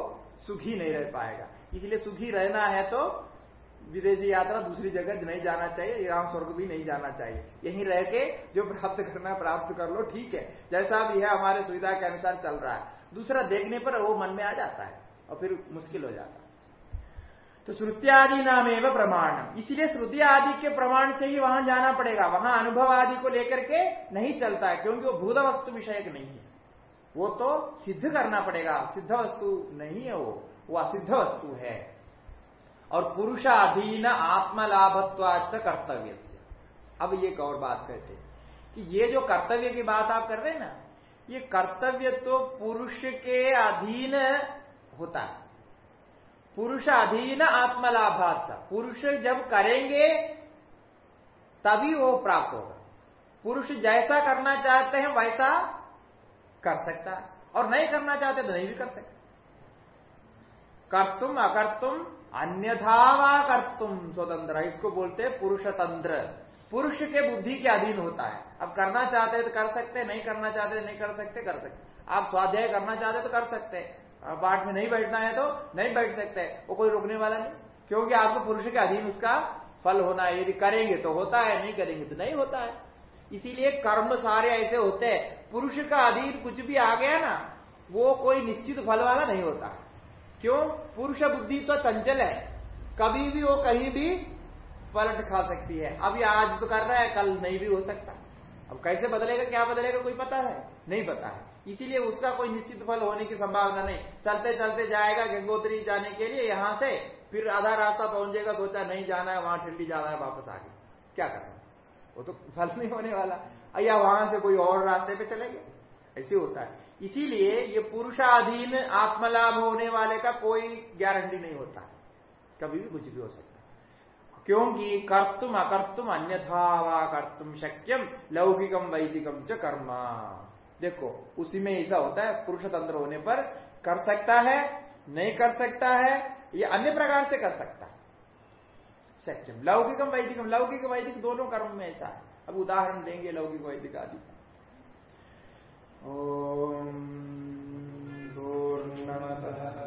सुखी नहीं रह पाएगा। इसलिए सुखी रहना है तो विदेशी यात्रा दूसरी जगह नहीं जाना चाहिए राम स्वर्ग भी नहीं जाना चाहिए। यहीं रह के जो प्राप्त करना प्राप्त कर लो, ठीक है। जैसा भी है, हमारे सुविधा के अनुसार चल रहा है। दूसरा देखने पर वो मन में आ जाता है और फिर मुश्किल हो जाता है। तो श्रुति आदि नाम एवं प्रमाण इसलिए श्रुति आदि के प्रमाण से ही वहाँ जाना पड़ेगा। वहाँ अनुभव आदि को लेकर के नहीं चलता है, क्योंकि वो भूत वस्तु विषय नहीं है। वो तो सिद्ध करना पड़ेगा। सिद्ध वस्तु नहीं है वो वो असिद्ध वस्तु है। और पुरुषाधीन आत्मलाभत्वाच कर्तव्य से अब एक और बात कहते हैं कि ये जो कर्तव्य की बात आप कर रहे हैं ना, ये कर्तव्य तो पुरुष के अधीन होता है। पुरुष अधीन आत्मलाभार्थ। पुरुष जब करेंगे, तभी वो प्राप्त होगा। पुरुष जैसा करना चाहते हैं, वैसा कर सकता है। और नहीं करना चाहते तो नहीं भी कर सकते। कर्तुम, अकर्तुम अन्यथावा कर्तुम स्वतंत्र। इसको बोलते हैं पुरुष तंत्र पुरुष के बुद्धि के अधीन होता है। अब करना चाहते तो कर सकते नहीं करना चाहते नहीं कर सकते कर सकते आप स्वाध्याय करना चाहते तो कर सकते पाठ में नहीं बैठना है तो नहीं बैठ सकते। वो कोई रोकने वाला नहीं। क्योंकि आपको पुरुष के अधीन उसका फल होना है। यदि करेंगे तो होता है, नहीं करेंगे तो नहीं होता है। इसीलिए कर्म सारे ऐसे होते हैं। पुरुष का अधीन कुछ भी आ गया ना, वो कोई निश्चित फल वाला नहीं होता। क्यों? पुरुष बुद्धि तो चंचल है। कभी भी वो कहीं भी पलट खा सकती है। अभी आज तो कर रहा है, कल नहीं भी हो सकता। अब कैसे बदलेगा, क्या बदलेगा, कोई पता है? नहीं पता है। इसीलिए उसका कोई निश्चित फल होने की संभावना नहीं। चलते चलते जाएगा गंगोत्री जाने के लिए यहाँ से, फिर आधा रास्ता पहुंचेगा सोचा नहीं जाना है, वहाँ ठंडी जाना है, वापस आगे। क्या करना वो तो फल नहीं होने वाला। या वहाँ से कोई और रास्ते पे चलेंगे ऐसे होता है। इसीलिए ये पुरुषाधीन आत्मलाभ होने वाले का कोई गारंटी नहीं होता। कभी भी कुछ भी हो सकता क्योंकि कर्तुम अकर्तुम अन्यथा वा कर्तुम शक्यम, लौकिकम, वैदिकम च कर्म। देखो, उसी में ऐसा होता है, पुरुष तंत्र होने पर कर सकता है, नहीं कर सकता है, ये अन्य प्रकार से कर सकता है। सत्यम। लौकिकम, वैदिकम। लौकिक वैदिक दोनों कर्म में ऐसा है। अब उदाहरण देंगे लौकिक वैदिक आदि। ओम पूर्णमतः।